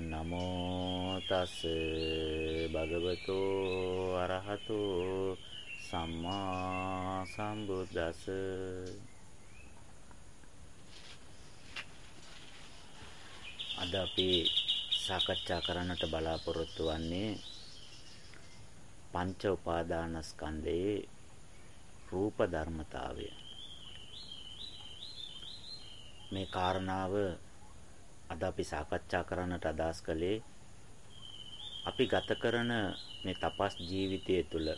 නමෝ තස් භගවතු අරහතු සම්මා සම්බුද්දස් අද අපි සාකච්ඡා කරන්නට බලාපොරොත්තු වෙන්නේ පංච උපාදානස්කන්ධයේ රූප ධර්මතාවය. මේ කාරණාව අද අපි සාකච්ඡා කරන්නට අදහස් කළේ අපි ගත කරන මේ තපස් ජීවිතය තුළ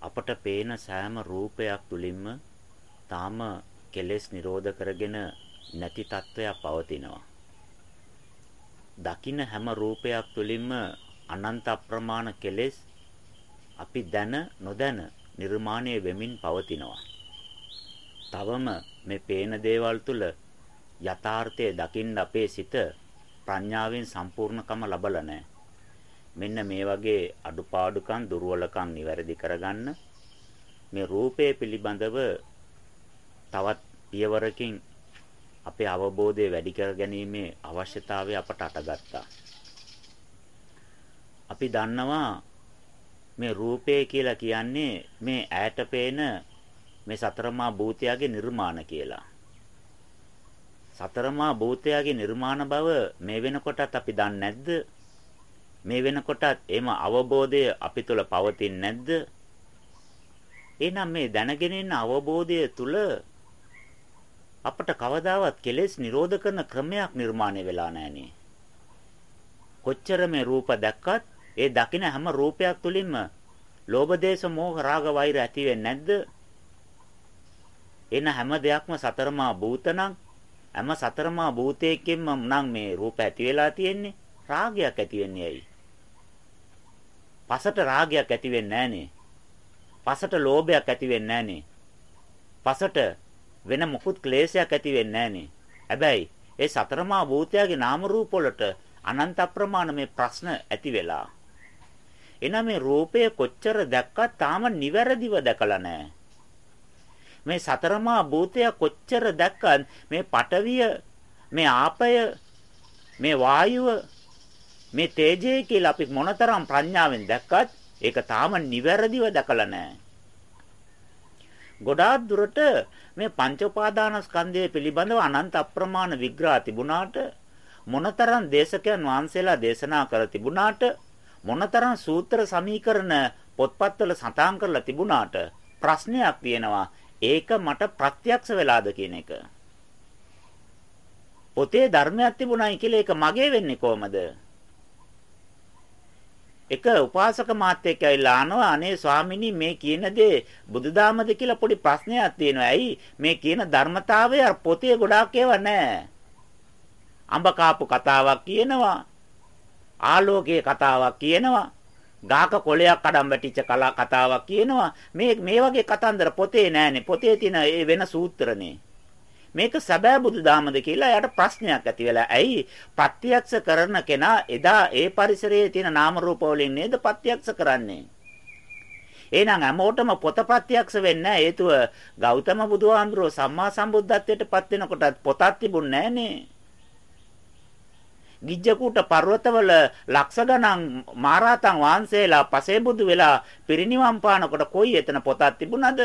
අපට පේන සෑම රූපයක් තුලින්ම තාම කෙලෙස් නිරෝධ කරගෙන නැති තත්වයක් පවතිනවා. දකින්න හැම රූපයක් තුලින්ම අනන්ත අප්‍රමාණ කෙලෙස් අපි දැන නොදැන නිර්මාණය වෙමින් පවතිනවා. තවම මේ පේන දේවල් තුල යථාර්ථය දකින්න අපේ සිත ප්‍රඥාවෙන් සම්පූර්ණකම ලබලා නැහැ. මෙන්න මේ වගේ අඩුපාඩුකම් දුර්වලකම් නිවැරදි කරගන්න මේ රූපය පිළිබඳව තවත් පියවරකින් අපේ අවබෝධය වැඩි කර ගැනීමේ අවශ්‍යතාවය අපට අටගත්තා. අපි දන්නවා මේ රූපය කියලා කියන්නේ මේ ඈට පේන මේ සතරමා භූතයාගේ නිර්මාණ කියලා. සතරමා භූතයාගේ නිර්මාණ බව මේ වෙනකොටත් අපි දන්නේ නැද්ද? මේ වෙනකොටත් එම අවබෝධය අපි තුළ පවතින්නේ නැද්ද? එහෙනම් මේ දැනගෙන ඉන්න අවබෝධය තුළ අපට කවදාවත් කෙලෙස් නිරෝධ කරන ක්‍රමයක් නිර්මාණය වෙලා නැහනේ. කොච්චර මේ රූප දැක්කත් ඒ දකින හැම රූපයක් තුලින්ම ලෝභ දේශ මොහ රාග වෛර ඇති වෙන්නේ නැද්ද? එන හැම දෙයක්ම සතරමා භූතනම් හැම සතරමා භූතයකින්ම නම් මේ රූප ඇති වෙලා තියෙන්නේ රාගයක් ඇති වෙන්නේ ඇයි? පසට රාගයක් ඇති වෙන්නේ නැහනේ. පසට ලෝභයක් ඇති වෙන්නේ නැහනේ. පසට වෙන මොකුත් ක්ලේශයක් ඇති වෙන්නේ නැහනේ. හැබැයි ඒ සතරමා භූතයාගේ නාම රූප වලට අනන්ත අප්‍රමාණ මේ ප්‍රශ්න ඇති වෙලා. එනනම් මේ රූපය කොච්චර දැක්කත් තාම නිවැරදිව දැකලා නැහැ. මේ සතරමා භූතය කොච්චර දැක්කත් මේ පටවිය මේ ආපය මේ වායුව මේ තේජය කියලා අපි මොනතරම් ප්‍රඥාවෙන් දැක්කත් ඒක තාම නිවැරදිව දැකලා නැහැ. ගොඩාක් දුරට මේ පංච උපාදානස්කන්ධය පිළිබඳව අනන්ත අප්‍රමාණ විග්‍රහ තිබුණාට මොනතරම් දේශකයන් වහන්සේලා දේශනා කර තිබුණාට මොනතරම් සූත්‍ර සමීකරණ පොත්පත්වල සඳහන් කරලා තිබුණාට ප්‍රශ්නයක් තියෙනවා ඒක මට ප්‍රත්‍යක්ෂ වෙලාද කියන එක. පොතේ ධර්මයක් තිබුණයි කියලා ඒක මගේ වෙන්නේ කොහමද? එක උපාසක මාත්‍යෙක් ඇවිල්ලා අහනවා අනේ ස්වාමිනී මේ කියන දේ බුදුදාමද කියලා පොඩි ප්‍රශ්නයක් තියෙනවා. ඇයි මේ කියන ධර්මතාවය පොතේ ගොඩාක් ඒවා නැහැ. අඹ කාපු කතාවක් කියනවා. ආලෝකයේ කතාවක් කියනවා. ගාක කොලයක් අඩම් වැටිච්ච කලා කතාවක් කියනවා. මේ මේ වගේ කතන්දර පොතේ නෑනේ. පොතේ තියෙන ඒ වෙන සූත්‍රනේ. මේක සැබෑ බුදුදහමද කියලා එයාට ප්‍රශ්නයක් ඇති වෙලා ඇයි? ප්‍රත්‍යක්ෂ කරන කෙනා එදා ඒ පරිසරයේ තියෙන නාම රූප වලින් නේද ප්‍රත්‍යක්ෂ කරන්නේ? එහෙනම් හැමෝටම පොත ප්‍රත්‍යක්ෂ වෙන්නේ හේතුව ගෞතම බුදුහාඳුරෝ සම්මා සම්බුද්ධත්වයට පත් වෙනකොටත් පොතක් තිබුණේ නෑනේ. ගිජ්ජකූට පර්වතවල ලක්ෂ ගණන් මහරහතන් වහන්සේලා පසේබුදු වෙලා පිරිනිවන් පානකොට කොයි එතන පොතක් තිබුණද?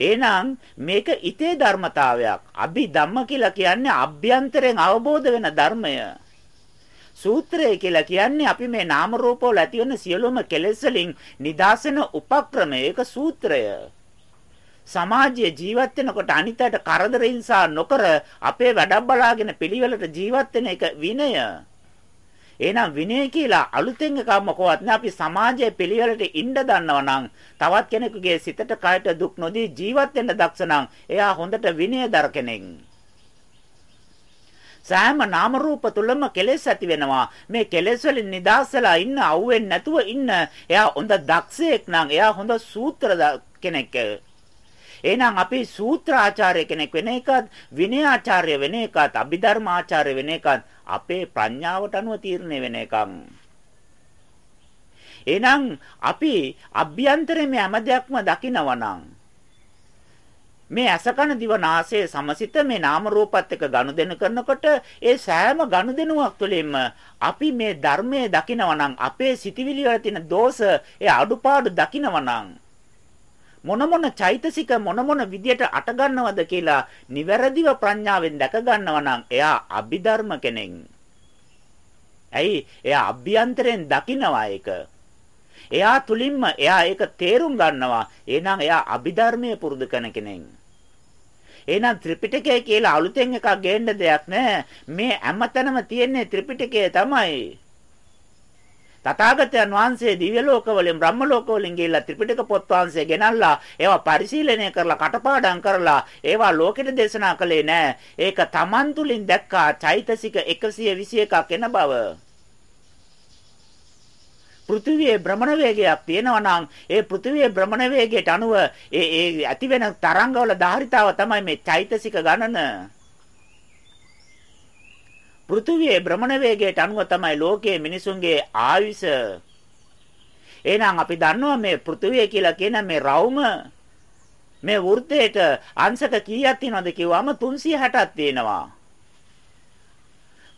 එහෙනම් මේක ඉතේ ධර්මතාවයක්. අභිධම්ම කියලා කියන්නේ අභ්‍යන්තරයෙන් අවබෝධ වෙන ධර්මය. සූත්‍රය කියලා කියන්නේ අපි මේ නාම රූප වල ඇති වෙන සියලුම කෙලෙස් වලින් නිදාසන උපක්‍රමය. ඒක සූත්‍රය. සමාජයේ ජීවත් වෙනකොට අනිතට කරදර හිංසා නොකර අපේ වැඩක් බලාගෙන පිළිවෙලට ජීවත් වෙන එක විනය. එහෙනම් විනය කියලා අලුතෙන් එකක් මොකවත් නෑ අපි සමාජයේ පිළිවෙලට ඉන්න දන්නව නම් තවත් කෙනෙකුගේ සිතට කයට දුක් නොදී ජීවත් වෙන්න දක්ෂ නම් එයා හොඳට විනයදර කෙනෙක්. සෑම නාම රූප තුලම කෙලෙස් ඇති වෙනවා මේ කෙලෙස් වලින් නිදාසලා ඉන්න අවුෙන්නේ නැතුව ඉන්න එයා හොඳ දක්ෂයෙක් නම් එයා හොඳ සූත්‍ර කෙනෙක් එහෙනම් අපි සූත්‍රාචාර්ය කෙනෙක් වෙන එකත් විනයාචාර්ය වෙන එකත් අභිධර්මාචාර්ය වෙන එකත් අපේ ප්‍රඥාවට අනුව තීරණය වෙන එකක්. එහෙනම් අපි අභ්‍යන්තරයේ මේ හැම දෙයක්ම දකිනවා නම් මේ අසකන දිවනාසය සමසිත මේ නාම රූපත් එක්ක ගනුදෙනු කරනකොට ඒ සෑම ගනුදෙනුවක් තුළින්ම අපි මේ ධර්මයේ දකිනවා නම් අපේ සිටිවිලි වල තියෙන දෝෂ ඒ අඩුපාඩු දකිනවා නම් මොන මොන චෛතසික මොන මොන විදියට අට ගන්නවද කියලා නිවැරදිව ප්‍රඥාවෙන් දැක ගන්නවා නම් එයා අභිධර්ම කෙනෙක්. ඇයි? එයා අභ්‍යන්තරයෙන් දකිනවා ඒක. එයා තුලින්ම එයා ඒක තේරුම් ගන්නවා. එහෙනම් එයා අභිධර්මයේ පුරුදු කරන කෙනෙක්. එහෙනම් ත්‍රිපිටකය කියලා අලුතෙන් එකක් ගේන්න දෙයක් නැහැ. මේ හැමතැනම තියෙන්නේ ත්‍රිපිටකය තමයි. තථාගතයන් වහන්සේ දිව්‍ය ලෝකවලින් බ්‍රහ්ම ලෝකවලින් ගිහිල්ලා ත්‍රිපිටක පොත් වහන්සේ ගෙනල්ලා ඒවා පරිශීලනය කරලා කටපාඩම් කරලා ඒවා ලෝකෙට දේශනා කළේ නැහැ. ඒක Taman තුලින් දැක්කා චෛතසික 121ක් එන බව. පෘථිවියේ භ්‍රමණ වේගයක් තියෙනවා නම් ඒ පෘථිවියේ භ්‍රමණ වේගයට අනුව ඒ ඒ ඇති වෙන තරංගවල ධාරිතාව තමයි මේ චෛතසික ගණන. පෘථිවියේ භ්‍රමණ වේගයට අනුව තමයි ලෝකයේ මිනිසුන්ගේ ආයුෂ. එහෙනම් අපි දන්නවා මේ පෘථිවිය කියලා කියන මේ රවුම මේ වෘත්තයට අංශක කීයක් තියෙනවද කිව්වම 360ක් තියෙනවා.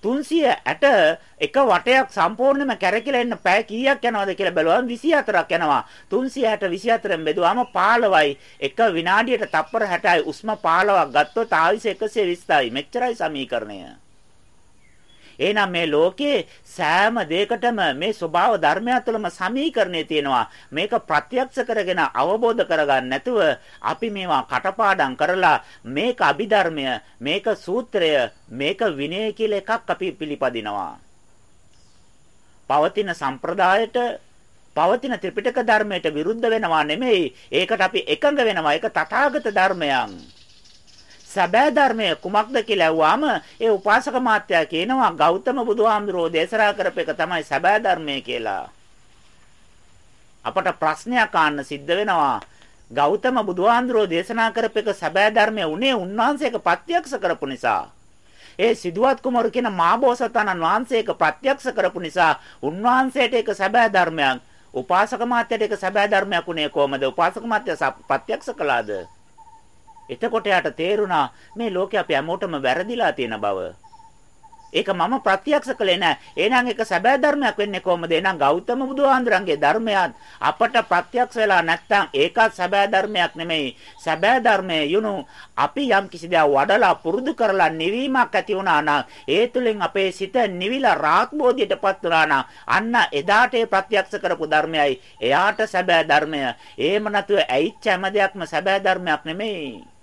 360 එක වටයක් සම්පූර්ණයෙන්ම කැරකිලා එන්න පැය කීයක් යනවද කියලා බැලුවම 24ක් යනවා 360 24න් බෙදුවාම 15යි එක විනාඩියට තප්පර 60යි උස්ම 15ක් ගත්තොත් ආයුෂ 120යි මෙච්චරයි සමීකරණය එහෙනම් මේ ලෝකේ සෑම දෙයකටම මේ ස්වභාව ධර්මය තුළම සමීකරණය තියෙනවා. මේක ප්‍රත්‍යක්ෂ කරගෙන අවබෝධ කරගන්න නැතුව අපි මේවා කටපාඩම් කරලා මේක අභිධර්මය, මේක සූත්‍රය, මේක විනය කියලා එකක් අපි පිළිපදිනවා. පවතින සම්ප්‍රදායට පවතින ත්‍රිපිටක ධර්මයට විරුද්ධ වෙනවා නෙමෙයි. ඒකට අපි එකඟ වෙනවා. ඒක තථාගත ධර්මයන්. සැබෑ ධර්මය කුමක්ද කියලා ඇහුවාම ඒ උපාසක මාත්‍යා කියනවා ගෞතම බුදුහාමුදුරෝ දේශනා කරපේක තමයි සැබෑ ධර්මය කියලා. අපට ප්‍රශ්නයක් ආන්න සිද්ධ වෙනවා. ගෞතම බුදුහාමුදුරෝ දේශනා කරපේක සැබෑ ධර්මය උනේ උන්වහන්සේක ප්‍රත්‍යක්ෂ කරපු නිසා. ඒ සිදුවත් කුමරු කියන මාබෝසතාණන් වහන්සේක ප්‍රත්‍යක්ෂ කරපු නිසා උන්වහන්සේට ඒක සැබෑ ධර්මයක්. උපාසක මාත්‍යට ඒක සැබෑ ධර්මයක් උනේ කොහමද? උපාසක මාත්‍යා ප්‍රත්‍යක්ෂ කළාද? එතකොට යාට තේරුණා මේ ලෝකේ අපි හැමෝටම වැරදිලා තියෙන බව. ඒක මම ප්‍රත්‍යක්ෂ කළේ නෑ. එහෙනම් ඒක සැබෑ ධර්මයක් වෙන්නේ කොහොමද? එහෙනම් ගෞතම බුදුහාඳුරන්ගේ ධර්මයත් අපට ප්‍රත්‍යක්ෂ වෙලා නැත්නම් ඒකත් සැබෑ ධර්මයක් නෙමෙයි. සැබෑ ධර්මයේ යුණු අපි යම් කිසි දෙයක් වඩලා පුරුදු කරලා නිවීමක් ඇති වුණා නම් ඒ තුලින් අපේ සිත නිවිලා රාත්බෝධියටපත් වුණා නම් අන්න එදාට ඒ ප්‍රත්‍යක්ෂ කරපු ධර්මයයි එයාට සැබෑ ධර්මය. එහෙම නැතුව ඇයිච්ච හැම දෙයක්ම සැබෑ ධර්මයක් නෙමෙයි.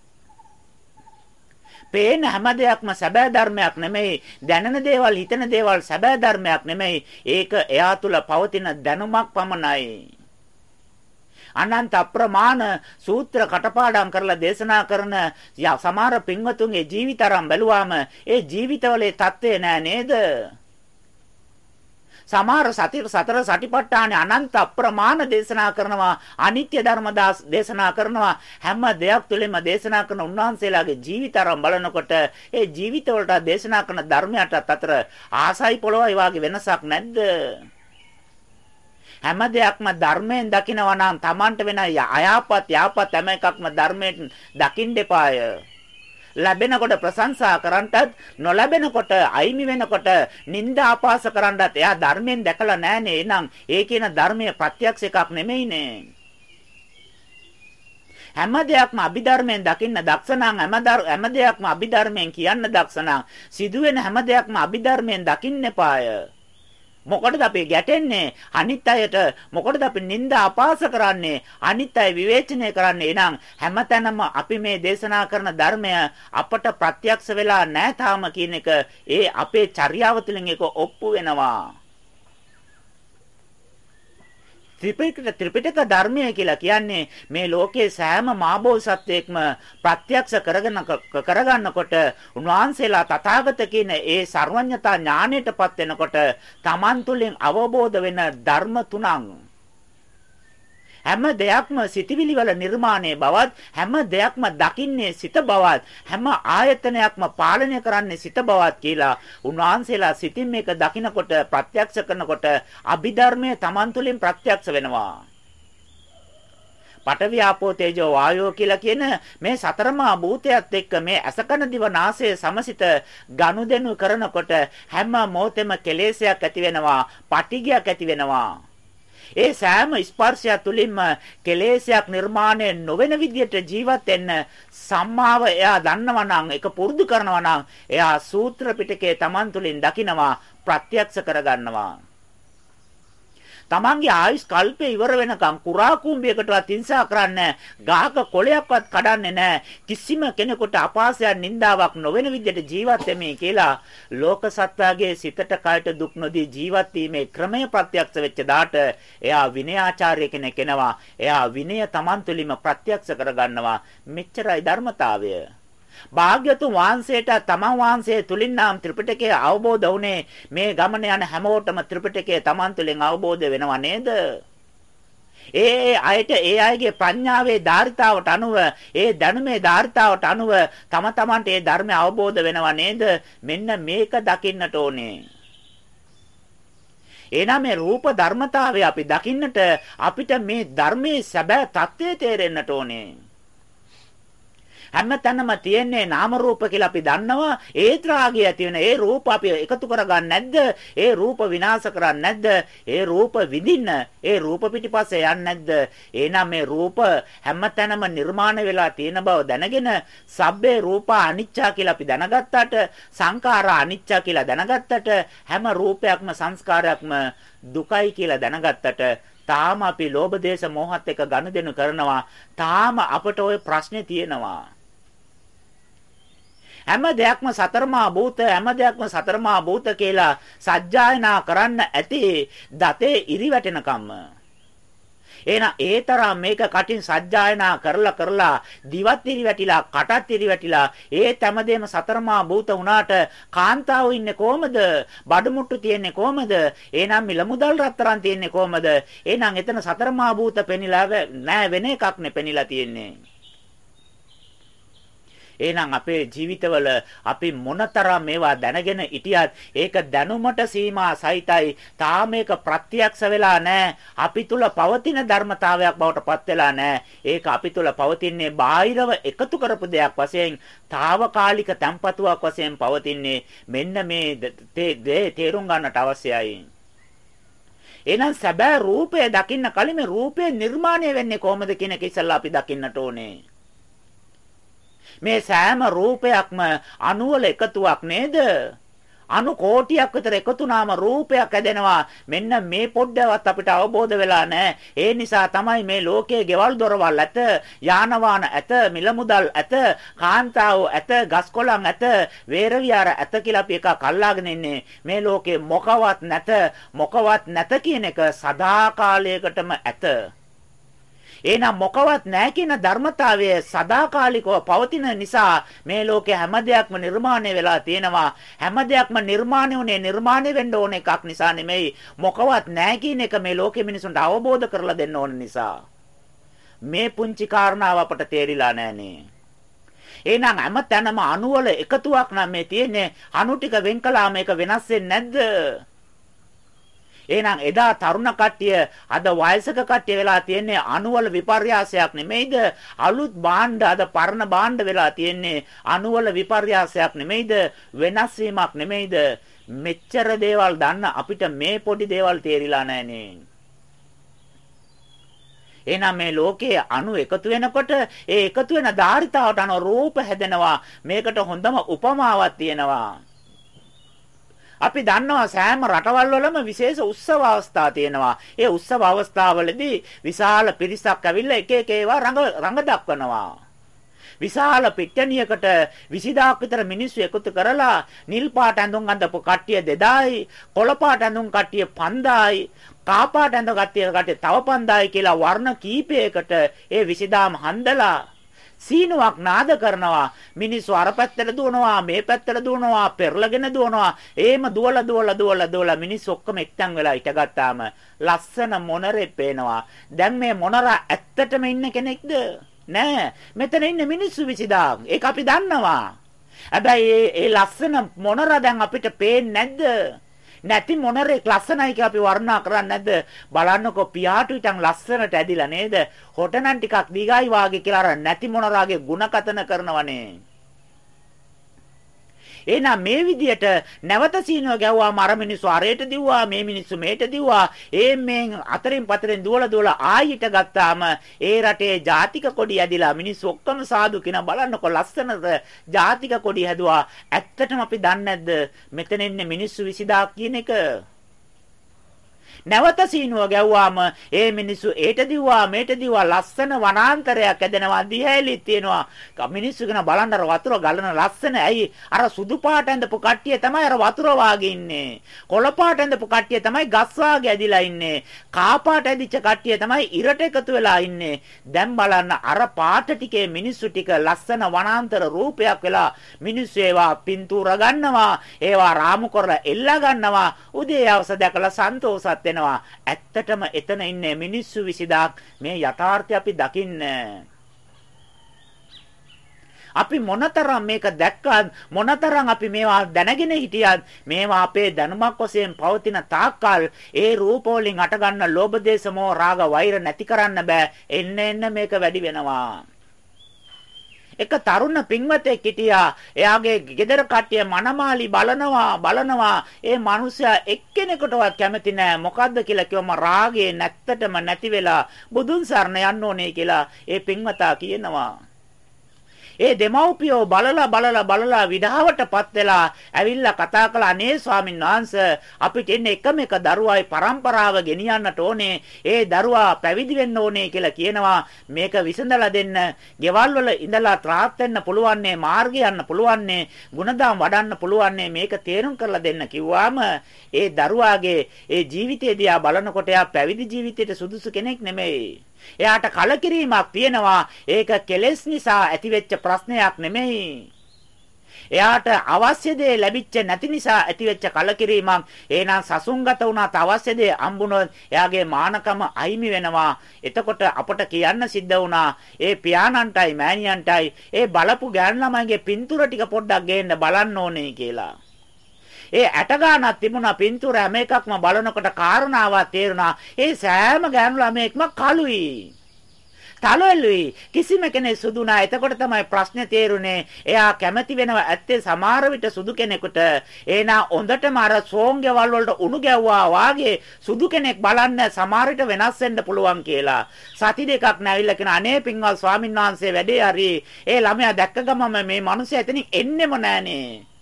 පේන හැම දෙයක්ම සැබෑ ධර්මයක් නෙමෙයි. දැනෙන දේවල්, හිතෙන දේවල් සැබෑ ධර්මයක් නෙමෙයි. ඒක එයා තුල පවතින දැනුමක් පමණයි. අනන්ත අප්‍රමාණ සූත්‍ර කටපාඩම් කරලා දේශනා කරන සමහර පින්වතුන්ගේ ජීවිතරම් බැලුවාම ඒ ජීවිතවලේ தත්ත්වය නෑ නේද? සමහර සතර සතර සටිපට්ඨානේ අනන්ත අප්‍රමාණ දේශනා කරනවා අනිත්‍ය ධර්ම දේශනා කරනවා. හැම දෙයක් තුළින්ම දේශනා කරන උන්වහන්සේලාගේ ජීවිතරම් බලනකොට ඒ ජීවිතවලට දේශනා කරන ධර්මයටත් අතර ආසයි පොළොවයි වාගේ වෙනසක් නැද්ද? හැම දෙයක්ම ධර්මයෙන් දකිනවා නම් Tamanට වෙන අයාපත් යාපත් හැම එකක්ම ධර්මයෙන් දකින්න එපාය. ලැබෙනකොට ප්‍රශංසා කරන්නටත් නොලැබෙනකොට අයිමි වෙනකොට නිନ୍ଦා අපාස කරන්නටත් එයා ධර්මයෙන් දැකලා නැහනේ. එහෙනම් ඒ කියන ධර්මයේ ප්‍රත්‍යක්ෂ එකක් නෙමෙයිනේ. හැම දෙයක්ම අභිධර්මයෙන් දකින්න දක්ෂණං හැම දෙයක්ම අභිධර්මයෙන් කියන්න දක්ෂණං සිදුවෙන හැම දෙයක්ම අභිධර්මයෙන් දකින්න එපාය. මොකටද අපි ගැටෙන්නේ? අනිත් අයට මොකටද අපි නිନ୍ଦා අපාස කරන්නේ? අනිත් අය විවේචනය කරන්නේ? එහෙනම් හැමතැනම අපි මේ දේශනා කරන ධර්මය අපට ප්‍රත්‍යක්ෂ වෙලා නැහැ තාම කියන එක ඒ අපේ චර්යාව තුළින් ඒක ඔප්පු වෙනවා. ත්‍රිපිටක ත්‍රිපිටක ධර්මය කියලා කියන්නේ මේ ලෝකේ සෑම මාබෝසත්වයක්ම ප්‍රත්‍යක්ෂ කරගෙන කරගන්නකොට උන්වහන්සේලා තථාගත කියන ඒ සර්වඥතා ඥාණයටපත් වෙනකොට Taman තුලින් අවබෝධ වෙන ධර්ම තුනක්. හැම දෙයක්ම සිටිවිලි වල නිර්මාණය බවත් හැම දෙයක්ම දකින්නේ සිත බවත් හැම ආයතනයක්ම පාලනය කරන්නේ සිත බවත් කියලා උන්වහන්සේලා සිතින් මේක දකිනකොට ප්‍රත්‍යක්ෂ කරනකොට අභිධර්මයේ Taman තුලින් ප්‍රත්‍යක්ෂ වෙනවා පඨවි ආපෝ තේජෝ වායෝ කියලා කියන මේ සතරමා භූතයත් එක්ක මේ අසකන දිව නාසය සමසිත ගනුදෙනු කරනකොට හැම මොහොතෙම කෙලෙසයක් ඇති වෙනවා, පටිගයක් ඇති වෙනවා. ඒ සෑම ස්පර්ශය තුළින්ම කෙලෙසයක් නිර්මාණය නොවන විදියට ජීවත් වෙන්න සම්මාව එයා දන්නවා නම් ඒක පුරුදු කරනවා නම් එයා සූත්‍ර පිටකයේ Taman තුලින් දකිනවා ප්‍රත්‍යක්ෂ කරගන්නවා. තමන්ගේ ආයුෂ් කල්පේ ඉවර වෙනකම් කුරා කුඹියකටවත් හිංසා කරන්නේ ගාක කොළයක්වත් කඩන්නේ නැහැ. කිසිම කෙනෙකුට අපාසයක් නින්දාවක් නොවන විදිහට ජීවත් වෙමි කියලා ලෝක සත්‍යයේ සිතට කයට දුක් නොදී ජීවත් වීමේ ක්‍රමය ප්‍රත්‍යක්ෂ වෙච්ච දාට එයා විනයාචාර්ය කෙනෙක් වෙනවා. එයා විනය තමන් තුළින්ම ප්‍රත්‍යක්ෂ කරගන්නවා. මෙච්චරයි ධර්මතාවය. භාග්‍යතුන් වහන්සේට තමන් වහන්සේ තුලින් නම් ත්‍රිපිටකය අවබෝධ වුණේ මේ ගමන යන හැමෝටම ත්‍රිපිටකය තමන් තුලින් අවබෝධ වෙනව නේද? ඒ අයට ඒ අයගේ ප්‍රඥාවේ ධාරිතාවට අනුව ඒ දැනුමේ ධාරිතාවට අනුව තම තමන්ට ඒ ධර්මය අවබෝධ වෙනව නේද? මෙන්න මේක දකින්නට ඕනේ. එහෙනම් මේ රූප ධර්මතාවය අපි දකින්නට අපිට මේ ධර්මයේ සැබෑ తත්වය තේරෙන්නට ඕනේ. හැමතැනම තියෙන්නේ නාම රූප කියලා අපි දන්නවා. ඒත් රාගය ඇති වෙන ඒ රූප අපි එකතු කරගන්නේ නැද්ද? ඒ රූප විනාශ කරන්නේ නැද්ද? ඒ රූප විඳින්න ඒ රූප පිටිපස්සේ යන්නේ නැද්ද? එහෙනම් මේ රූප හැමතැනම නිර්මාණය වෙලා තියෙන බව දැනගෙන සබ්බේ රූපා අනිච්චා කියලා අපි දැනගත්තාට සංඛාරා අනිච්චා කියලා දැනගත්තට හැම රූපයක්ම සංස්කාරයක්ම දුකයි කියලා දැනගත්තට තාම අපි ලෝභ දේශ මොහත් එක ගනුදෙනු කරනවා තාම අපට ওই ප්‍රශ්නේ තියෙනවා හැම දෙයක්ම සතරමා භූත හැම දෙයක්ම සතරමා භූත කියලා සජ්ජායනා කරන්න ඇති දතේ ඉරි වැටෙනකම්ම එහෙනම් ඒ තරම් මේක කටින් සජ්ජායනා කරලා කරලා දිවත් ඉරි වැටිලා කටත් ඉරි වැටිලා ඒ හැමදේම සතරමා භූත වුණාට කාන්තාව ඉන්නේ කොහමද? බඩමුට්ටු තියෙන්නේ කොහමද? එහෙනම් මිල මුදල් රත්තරන් තියෙන්නේ කොහමද? එහෙනම් එතන සතරමා භූත පෙනිලා නෑ වෙන එකක් නේ පෙනිලා තියෙන්නේ. එහෙනම් අපේ ජීවිතවල අපි මොනතරම් මේවා දැනගෙන හිටියත් ඒක දැනුමට සීමා සහිතයි. තාම මේක ප්‍රත්‍යක්ෂ වෙලා නැහැ. අපි තුල පවතින ධර්මතාවයක් බවට පත් වෙලා නැහැ. ඒක අපි තුල පවතින්නේ බාහිරව එකතු කරපු දෙයක් වශයෙන්, తాවකාලික tempatuවක් වශයෙන් පවතින්නේ. මෙන්න මේ දේ තේරුම් ගන්නට අවශ්‍යයි. එහෙනම් සැබෑ රූපය දකින්න කලින් මේ රූපය නිර්මාණය වෙන්නේ කොහොමද කියන එක ඉස්සල්ලා අපි දකින්නට ඕනේ. මේ සෑම රූපයක්ම අණුවල එකතුවක් නේද? අණු කෝටියක් විතර එකතු වුණාම රූපයක් හැදෙනවා. මෙන්න මේ පොඩ්ඩවත් අපිට අවබෝධ වෙලා නැහැ. ඒ නිසා තමයි මේ ලෝකයේ ගෙවල් දොරවල් ඇත, යාන වාහන ඇත, මිල මුදල් ඇත, කාන්තාව ඇත, ගස්කොළන් ඇත, වේර විහාර ඇත කියලා අපි එකක් අල්ලාගෙන ඉන්නේ. මේ ලෝකේ මොකවත් නැත, මොකවත් නැත කියන එක සදාකාලයකටම ඇත. එහෙනම් මොකවත් නැහැ කියන ධර්මතාවය සදාකාලිකව පවතින නිසා මේ ලෝකේ හැම දෙයක්ම නිර්මාණය වෙලා තියෙනවා. හැම දෙයක්ම නිර්මාණය උනේ නිර්මාණය වෙන්න ඕන එකක් නිසා නෙමෙයි මොකවත් නැහැ කියන එක මේ ලෝකෙ මිනිසුන්ට අවබෝධ කරලා දෙන්න ඕන නිසා. මේ පුංචි කාරණාව අපට තේරිලා නැහනේ. එහෙනම් හැම තැනම අණු වල එකතුවක් නම් මේ තියෙන්නේ අණු ටික වෙන් කළාම මේක වෙනස් වෙන්නේ නැද්ද? එහෙනම් එදා තරුණ කට්ටිය අද වයසක කට්ටිය වෙලා තියෙන්නේ අණුවල විපර්යාසයක් නෙමෙයිද? අලුත් භාණ්ඩ අද පරණ භාණ්ඩ වෙලා තියෙන්නේ අණුවල විපර්යාසයක් නෙමෙයිද? වෙනස් වීමක් නෙමෙයිද? මෙච්චර දේවල් දන්න අපිට මේ පොඩි දේවල් තේරිලා නැහනේ. එහෙනම් මේ ලෝකයේ අණු එකතු වෙනකොට ඒ එකතු වෙන ධාරිතාවට අනුව රූප හැදෙනවා. මේකට හොඳම උපමාවක් තියෙනවා. අපි දන්නවා සෑම රටවල් වලම විශේෂ උත්සව අවස්ථා තියෙනවා. ඒ උත්සව අවස්ථාවලදී විශාල පිරිසක් ඇවිල්ලා එක එක ඒවා රඟ රඟ දක්වනවා. විශාල පිට්ටනියකට 20000ක් විතර මිනිස්සු එකතු කරලා නිල් පාට ඇඳුම් අඳපු කට්ටිය 2000යි, කොළ පාට ඇඳුම් කට්ටිය 5000යි, කා පාට ඇඳුම් කට්ටිය කට්ටිය තව 5000යි කියලා වර්ණ කීපයකට ඒ 20000ම හන්දලා සීනුවක් නාද කරනවා. මිනිස්සු අර පැත්තට දුවනවා මේ පැත්තට දුවනවා පෙරලගෙන දුවනවා. එහෙම දුවලා දුවලා දුවලා දුවලා මිනිස්සු ඔක්කොම එක්තන් වෙලා හිටගත්තාම ලස්සන මොනරේ පේනවා දැන් මේ මොනරා ඇත්තටම ඉන්න කෙනෙක්ද? නෑ. මෙතන ඉන්න මිනිස්සු 20000 ඒක අපි දන්නවා. හැබැයි ඒ ලස්සන මොනරා දැන් අපිට පේන්නේ නැද්ද? නැති මොනරෙක් ලස්සනයි කියලා අපි වර්ණනා කරන්නේ නැද්ද? බලන්නකෝ පියාටු ඊටන් ලස්සනට ඇදිලා නේද? හොටනම් ටිකක් දිගයි වාගේ කියලා අර නැති මොනරාගේ ಗುಣකතන කරනවනේ. එහෙනම් මේ විදියට නැවත සීනුව ගැව්වාම අර මිනිස්සු අරයට දිව්වා මේ මිනිස්සු මේට දිව්වා. ඒ මෙන් අතරින් පතරින් දුවලා දුවලා ආයිට ගත්තාම ඒ රටේ ජාතික කොඩි ඇදිලා මිනිස්සු ඔක්කොම සාදු කියන බලන්නකො ලස්සනට ජාතික කොඩි හැදුවා. ඇත්තටම අපි දන්නේ නැද්ද? මෙතන ඉන්නේ මිනිස්සු 20000 කියන එක. නැවත සීනුව ගැව්වාම ඒ මිනිස්සු ඒට දිව්වා මේට දිව්වා ලස්සන වනාන්තරයක් ඇදෙනවා දිහැලිත් තියෙනවා. මිනිස්සු කෙනා බලන්න අර වතුර ගලන ලස්සන ඇයි? අර සුදු පාට ඇඳපු කට්ටිය තමයි අර වතුර වාගේ ඉන්නේ කොළ පාට ඇඳපු කට්ටිය තමයි ගස් වාගේ ඇදිලා ඉන්නේ. කා පාට ඇදිච්ච කට්ටිය තමයි ඉරට එකතු වෙලා ඉන්නේ. දැන් බලන්න අර පාට ටිකේ මිනිස්සු ටික ලස්සන වනාන්තර රූපයක් වෙලා මිනිස්සු ඒවා පින්තූර ගන්නවා. ඒවා රාමු කරලා එල්ලා ගන්නවා. උදේ අවස දැකලා සන්තෝෂත් වෙනවා. ඇත්තටම එතන ඉන්නේ මිනිස්සු 20000ක් මේ යථාර්ථය අපි දකින්න. අපි මොනතරම් මේක දැක්කත් මොනතරම් අපි මේවා දැනගෙන හිටියත් මේවා අපේ දැනුමක් වශයෙන් පවතින තාක්කල් ඒ රූප වලින් අට ගන්න ලෝභ දේශ මොහ රාග වෛර නැති කරන්න බෑ එන්න එන්න මේක වැඩි වෙනවා එක තරුණ පින්වතෙක් හිටියා. එයාගේ ගෙදර කට්ටිය මනමාලි බලනවා බලනවා. ඒ මිනිසයා එක්කෙනෙකුටවත් කැමති නෑ. මොකද්ද කියලා කිව්වම රාගේ නැත්තටම නැති වෙලා බුදුන් සරණ යන්න ඕනේ කියලා ඒ පින්වතා කියනවා. ඒ දෙමව්පියෝ බලලා බලලා බලලා විඩාවටපත් වෙලා ඇවිල්ලා කතා කළා අනේ ස්වාමීන් වහන්සේ අපිට එන්න එකම එක දරුවායි પરම්පරාව ගෙනියන්නට ඕනේ. ඒ දරුවා පැවිදි වෙන්න ඕනේ කියලා කියනවා. මේක විසඳලා දෙන්න. ගෙවල් වල ඉඳලා ත්‍රාත් වෙන්න පුළුවන්නේ, මාර්ගය යන්න පුළුවන්නේ, ಗುಣදාම් වඩන්න පුළුවන්නේ මේක තේරුම් කරලා දෙන්න කිව්වාම ඒ දරුවාගේ ඒ ජීවිතය දිහා බලනකොට එයා පැවිදි ජීවිතයට සුදුසු කෙනෙක් නෙමෙයි. එයාට කලකිරීමක් තියෙනවා. ඒක කෙලෙස් නිසා ඇතිවෙච්ච ප්‍රශ්නයක් නෙමෙයි. එයාට අවශ්‍ය දේ ලැබිච්ච නැති නිසා ඇතිවෙච්ච කලකිරීමක්. එහෙනම් සසුන්ගත වුණාත් අවශ්‍ය දේ හම්බුනොත් එයාගේ මානකම අයිමි වෙනවා. එතකොට අපට කියන්න සිද්ධ වුණා ඒ පියාණන්ටයි මෑණියන්ටයි ඒ බලපු ගෑන් ළමයිගේ පින්තූර ටික පොඩ්ඩක් ගේන්න බලන්න ඕනේ කියලා. ඒ ඇට ගානක් තිබුණා පින්තූර හැම එකක්ම බලනකොට කාරණාවක් තේරුණා. ඒ සෑම ගෑනු ළමයෙක්ම කළුයි. තලෙල්ලුයි කිසිම කෙනෙක් සුදු නැහැ. එතකොට තමයි ප්‍රශ්නේ තේරුනේ. එයා කැමති වෙනවා ඇත්තේ සමහර විට සුදු කෙනෙකුට. එහෙනම් හොඳටම අර සෝංගවල් වලට උණු ගැව්වා වාගේ සුදු කෙනෙක් බලන්න සමහර විට වෙනස් වෙන්න පුළුවන් කියලා. සති දෙකක් නැවිලා කියන අනේ පින්වත් ස්වාමීන් වහන්සේ වැඩේ හරි. ඒ ළමයා දැක්ක ගමම මේ මිනිස්සයා එතනින් එන්නෙම නෑනේ.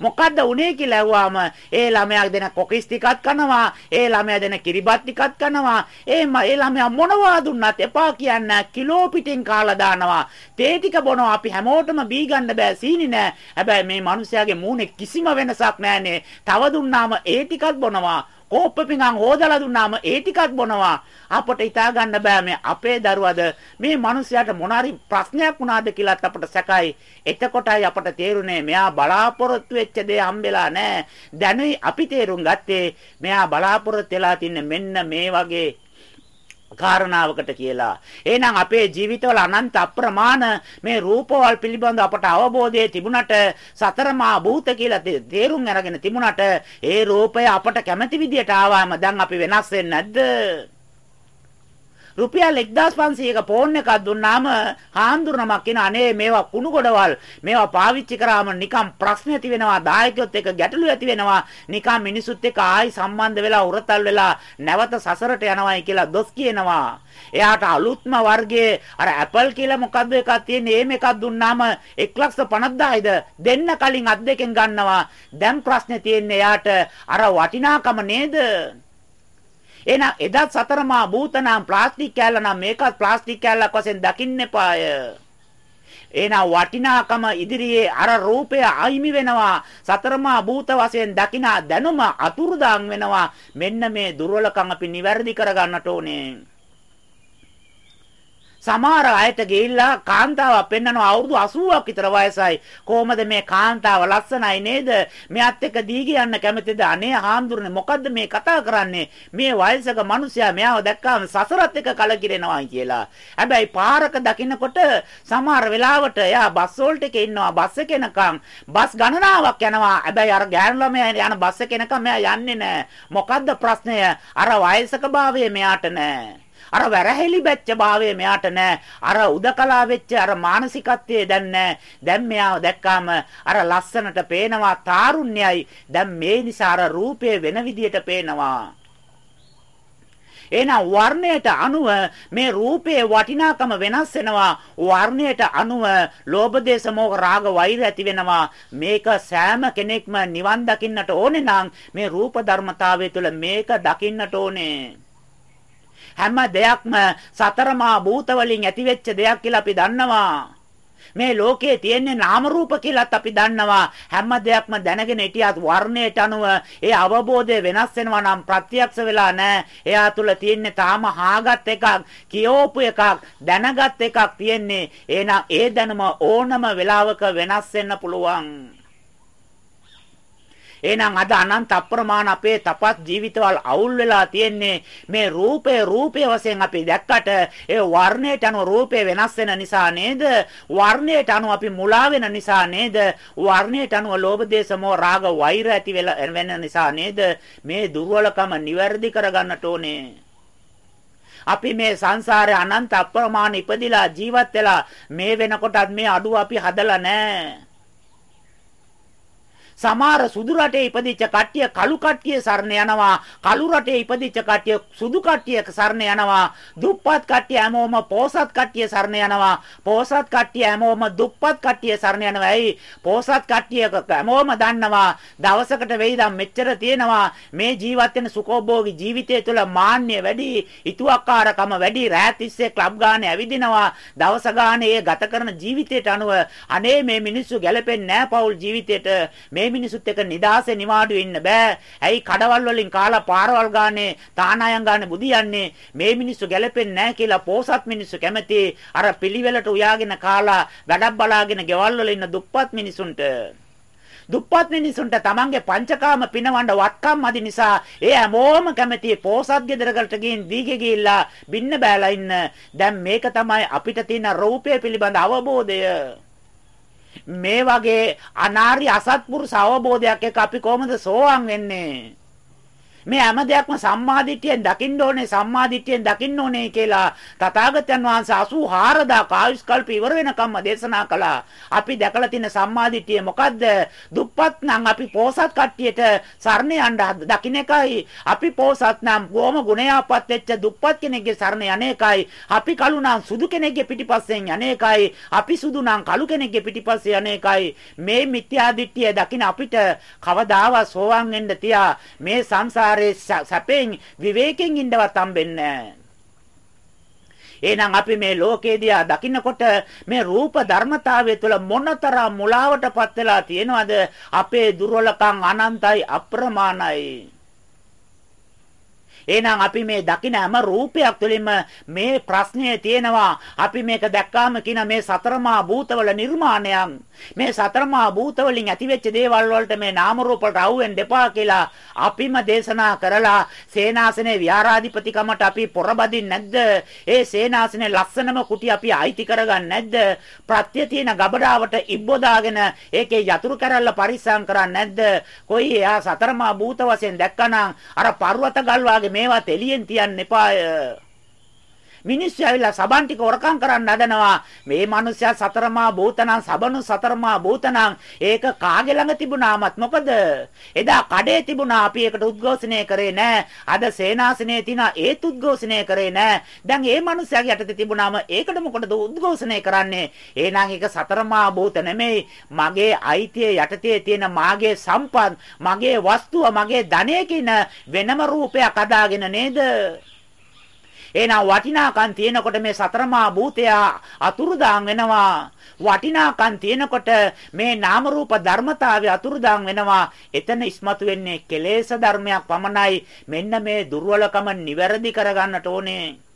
මොකද්ද උනේ කියලා ඇහුවාම ඒ ළමයා දෙන කොකිස් ටිකක් කනවා ඒ ළමයා දෙන කිරිබත් ටිකක් කනවා ඒ ඒ ළමයා මොනවා දුන්නත් එපා කියන්නේ කිලෝ පිටින් කාලා දානවා. තේ ටික බොනවා අපි හැමෝටම බී ගන්න බෑ සීනි නෑ. හැබැයි මේ මිනිස්යාගේ මූණේ කිසිම වෙනසක් නෑනේ. තව දුන්නාම ඒ ටිකක් බොනවා. කෝප්ප පිඟන් හොදලා දුන්නාම ඒ ටිකක් බොනවා. අපට හිතා ගන්න බෑ මේ අපේ දරුවද මේ මිනිහයාට මොනාරි ප්‍රශ්නයක් වුණාද කියලාත් අපට සැකයි. එතකොටයි අපට තේරුනේ මෙයා බලාපොරොත්තු වෙච්ච දේ හම්බෙලා නෑ. දැනුයි අපි තේරුම් ගත්තේ මෙයා බලාපොරොත්තු වෙලා තින්නේ මෙන්න මේ වගේ කාරණාවකට කියලා. එහෙනම් අපේ ජීවිතවල අනන්ත අප්‍රමාණ මේ රූපවල පිළිබඳ අපට අවබෝධය තිබුණට සතරමා භූත කියලා තේරුම් අරගෙන තිබුණට ඒ රූපය අපට කැමති විදියට ආවම දැන් අපි වෙනස් වෙන්නේ නැද්ද? රුපියල් 1500ක ෆෝන් එකක් දුන්නාම හාන්දුරනමක් කියන අනේ මේවා කුණු ගොඩවල් මේවා පාවිච්චි කරාම නිකන් ප්‍රශ්න ඇති වෙනවා දායකයොත් එක්ක ගැටලු ඇති වෙනවා නිකන් මිනිසුත් එක්ක ආයි සම්බන්ධ වෙලා උරතල් වෙලා නැවත සසරට යනවායි කියලා දොස් කියනවා. එයාට අලුත්ම වර්ගයේ අර Apple කියලා මොකද්ද එකක් තියෙන්නේ? එහෙම එකක් දුන්නාම 150000යිද දෙන්න කලින් අත් දෙකෙන් ගන්නවා. දැන් ප්‍රශ්නේ තියෙන්නේ එයාට අර වටිනාකම නේද? එහෙනම් එදත් සතරමා භූතනම් ප්ලාස්ටික් කෑල්ල නම් මේකත් ප්ලාස්ටික් කෑල්ලක් වශයෙන් දකින්න එපාය. එහෙනම් වටිනාකම ඉදිරියේ අර රූපය අයිමි වෙනවා. සතරමා භූත වශයෙන් දකින දැනුම අතුරුදාන් වෙනවා. මෙන්න මේ දුර්වලකම් අපි නිවැරදි කරගන්නට ඕනේ. සමහර අයට ගිහිල්ලා කාන්තාවක් පෙන්නනවා අවුරුදු 80ක් විතර වයසයි. කොහොමද මේ කාන්තාව ලස්සනයි නේද? මෙයත් එක්ක දී කියන්න කැමතිද? අනේ හාමුදුරනේ මොකද්ද මේ කතා කරන්නේ? මේ වයසක මිනිසයා මෙයාව දැක්කාම සසරත් එක්ක කලකිරෙනවා කියලා. හැබැයි පාරක දකින්නකොට සමහර වෙලාවට එයා බස් වලට එක ඉන්නවා. බස් එක එනකම් බස් ගණනාවක් යනවා. හැබැයි අර ගෑනු ළමයා යන බස් එක එනකම් මෙයා යන්නේ නැහැ. මොකද්ද ප්‍රශ්නය? අර වයසක භාවය මෙයාට නැහැ. අර වැරහෙලි බැච්ච භාවය මෙයාට නැහැ. අර උදකලා වෙච්ච අර මානසිකත්වයේ දැන් නැහැ. දැන් මෙයාව දැක්කාම අර ලස්සනට පේනවා තාරුණ්‍යයි. දැන් මේ නිසා අර රූපය වෙන විදියට පේනවා. එහෙනම් වර්ණයට අනුව මේ රූපයේ වටිනාකම වෙනස් වෙනවා වර්ණයට අනුව ලෝභ දේශ මොහ රාග වෛර ඇති වෙනවා මේක සෑම කෙනෙක්ම නිවන් දකින්නට ඕනේ නම් මේ රූප ධර්මතාවය තුළ මේක දකින්නට ඕනේ හැම දෙයක්ම සතරමා භූත වලින් ඇතිවෙච්ච දෙයක් කියලා අපි දන්නවා. මේ ලෝකයේ තියෙන්නේ නාම රූප කියලාත් අපි දන්නවා. හැම දෙයක්ම දැනගෙන හිටියත් වර්ණයට අනුව ඒ අවබෝධය වෙනස් වෙනවා නම් ප්‍රත්‍යක්ෂ වෙලා නැහැ. එයා තුල තියෙන්නේ තාම හාගත් එකක් කියෝපු එකක් දැනගත් එකක් තියෙන්නේ. එහෙනම් ඒ දැනුම ඕනම වෙලාවක වෙනස් වෙන්න පුළුවන්. එහෙනම් අද අනන්ත අප්‍රමාණ අපේ තපස් ජීවිතවල අවුල් වෙලා තියෙන්නේ මේ රූපේ රූපේ වශයෙන් අපි දැක්කට ඒ වර්ණයට අනුව රූපේ වෙනස් වෙන නිසා නේද? වර්ණයට අනුව අපි මුලා වෙන නිසා නේද? වර්ණයට අනුව ලෝභ දේශ මොහ රාග වෛර ඇති වෙන නිසා නේද? මේ දුර්වලකම නිවැරදි කරගන්නට ඕනේ. අපි මේ සංසාරේ අනන්ත අප්‍රමාණ ඉපදිලා ජීවත් වෙලා මේ වෙනකොටත් මේ අඩුව අපි හදලා නැහැ. සමහර සුදු රටේ ඉපදිච්ච කට්ටිය කළු කට්ටිය සරණ යනවා. කළු රටේ ඉපදිච්ච කට්ටිය සුදු කට්ටිය සරණ යනවා. දුප්පත් කට්ටිය හැමෝම පෝසත් කට්ටිය සරණ යනවා. පෝසත් කට්ටිය හැමෝම දුප්පත් කට්ටිය සරණ යනවා. ඇයි? පෝසත් කට්ටිය හැමෝම දන්නවා. දවසකට වෙයිදම් මෙච්චර තියෙනවා. මේ ජීවත් වෙන සුඛෝභෝගී ජීවිතය තුළ මාන්නය වැඩි, ඊතුවක්කාරකම වැඩි, රැත් තිස්සේ ක්ලබ් ගානේ ඇවිදිනවා. දවස ගානේ ඒ ගත කරන ජීවිතයට අනුව අනේ මේ මිනිස්සු ගැලපෙන්නේ නැහැ පෞල් ජීවිතයට. මේ මේ මිනිසුත් එක්ක නිදාසේ නිවාඩු වෙන්න බෑ. ඇයි කඩවල් වලින් කාලා පාරවල් ගානේ තානායන් ගානේ බුදියන්නේ මේ මිනිස්සු ගැලපෙන්නේ නැහැ කියලා පෝසත් මිනිස්සු කැමති අර පිළිවෙලට උයාගෙන කාලා වැඩක් බලාගෙන ගෙවල් වල ඉන්න දුප්පත් මිනිසුන්ට දුප්පත් මිනිසුන්ට තමන්ගේ පංචකාම පිනවන්න වත්කම් අදි නිසා ඒ හැමෝම කැමති පෝසත් ගෙදරකට ගින් දීගේ ගිහිල්ලා බින්න බෑලා ඉන්න. දැන් මේක තමයි අපිට තියෙන රූපය පිළිබඳ අවබෝධය. මේ වගේ අනාර්ය අසත්පුරුෂ අවබෝධයක් එක්ක අපි කොහොමද සෝවාන් වෙන්නේ? මේ හැම දෙයක්ම සම්මාදිට්ඨියෙන් දකින්න ඕනේ සම්මාදිට්ඨියෙන් දකින්න ඕනේ කියලා තථාගතයන් වහන්සේ 84000 ආයුෂ්කල්ප ඉවර වෙනකම්ම දේශනා කළා. අපි දැකලා තියෙන සම්මාදිට්ඨිය මොකද්ද? දුප්පත් නම් අපි පෝසත් කට්ටියට සරණ යන්න දකින්න එකයි. අපි පෝසත් නම් බොහොම ගුණයාපත් වෙච්ච දුප්පත් කෙනෙක්ගේ සරණ යන්නේකයි. අපි කළු නම් සුදු කෙනෙක්ගේ පිටිපස්සෙන් යන්නේකයි. අපි සුදු නම් කළු කෙනෙක්ගේ පිටිපස්සේ යන්නේකයි. මේ මිත්‍යා දිට්ඨිය දකින්න අපිට කවදාවත් සෝවන් වෙන්න තියා මේ සංසාර සංසාරේ සැපෙන් විවේකයෙන් ඉන්නවත් හම්බෙන්නේ එහෙනම් අපි මේ ලෝකේදී දකින්නකොට මේ රූප ධර්මතාවය තුළ මොනතරම් මුලාවටපත් වෙලා තියෙනවද? අපේ දුර්වලකම් අනන්තයි අප්‍රමාණයි. එහෙනම් අපි මේ දකින හැම රූපයක් තුළින්ම මේ ප්‍රශ්නය තියෙනවා. අපි මේක දැක්කාම කියන මේ සතරමා භූතවල නිර්මාණයක්. මේ සතරමා භූතවලින් ඇතිවෙච්ච දේවල් වලට මේ නාම රූප වලට අවුෙන් දෙපා කියලා අපිම දේශනා කරලා සේනාසනේ විහාරාධිපතිකමට අපි පොරබදින් නැද්ද? ඒ සේනාසනේ ලස්සනම කුටි අපි අයිති කරගන්නේ නැද්ද? ප්‍රත්‍ය තියෙන ගබඩාවට ඉබ්බොදාගෙන ඒකේ යතුරු කැරල්ල පරිස්සම් කරන්නේ නැද්ද? කොයි එයා සතරමා භූත වශයෙන් දැක්කනම් අර පර්වත ගල් වාගේ මේවා තෙලියෙන් තියන්න එපාය. මිනිස්සු ඇවිල්ලා සබන් ටික හොරකම් කරන්න හදනවා. මේ මිනිස්සයා සතරමා භූතනම් සබනු සතරමා භූතනම් ඒක කාගේ ළඟ තිබුණාමත් මොකද? එදා කඩේ තිබුණා අපි ඒකට උද්ඝෝෂණය කරේ නෑ. අද සේනාසනේ තිනා ඒත් උද්ඝෝෂණය කරේ නෑ. දැන් මේ මිනිස්සයාගේ යටතේ තිබුණාම ඒකට මොකටද උද්ඝෝෂණය කරන්නේ? එහෙනම් ඒක සතරමා භූත නෙමෙයි. මගේ අයිතිය යටතේ තියෙන මාගේ සම්පත්, මගේ වස්තුව, මගේ ධනය කියන වෙනම රූපයක් අදාගෙන නේද? එහෙනම් වටිනාකම් තියෙනකොට මේ සතරමා භූතය අතුරුදාන් වෙනවා. වටිනාකම් තියෙනකොට මේ නාම රූප ධර්මතාවය අතුරුදාන් වෙනවා. එතන ඉස්මතු වෙන්නේ කෙලෙස් ධර්මයක් පමණයි. මෙන්න මේ දුර්වලකම නිවැරදි කරගන්නට ඕනේ.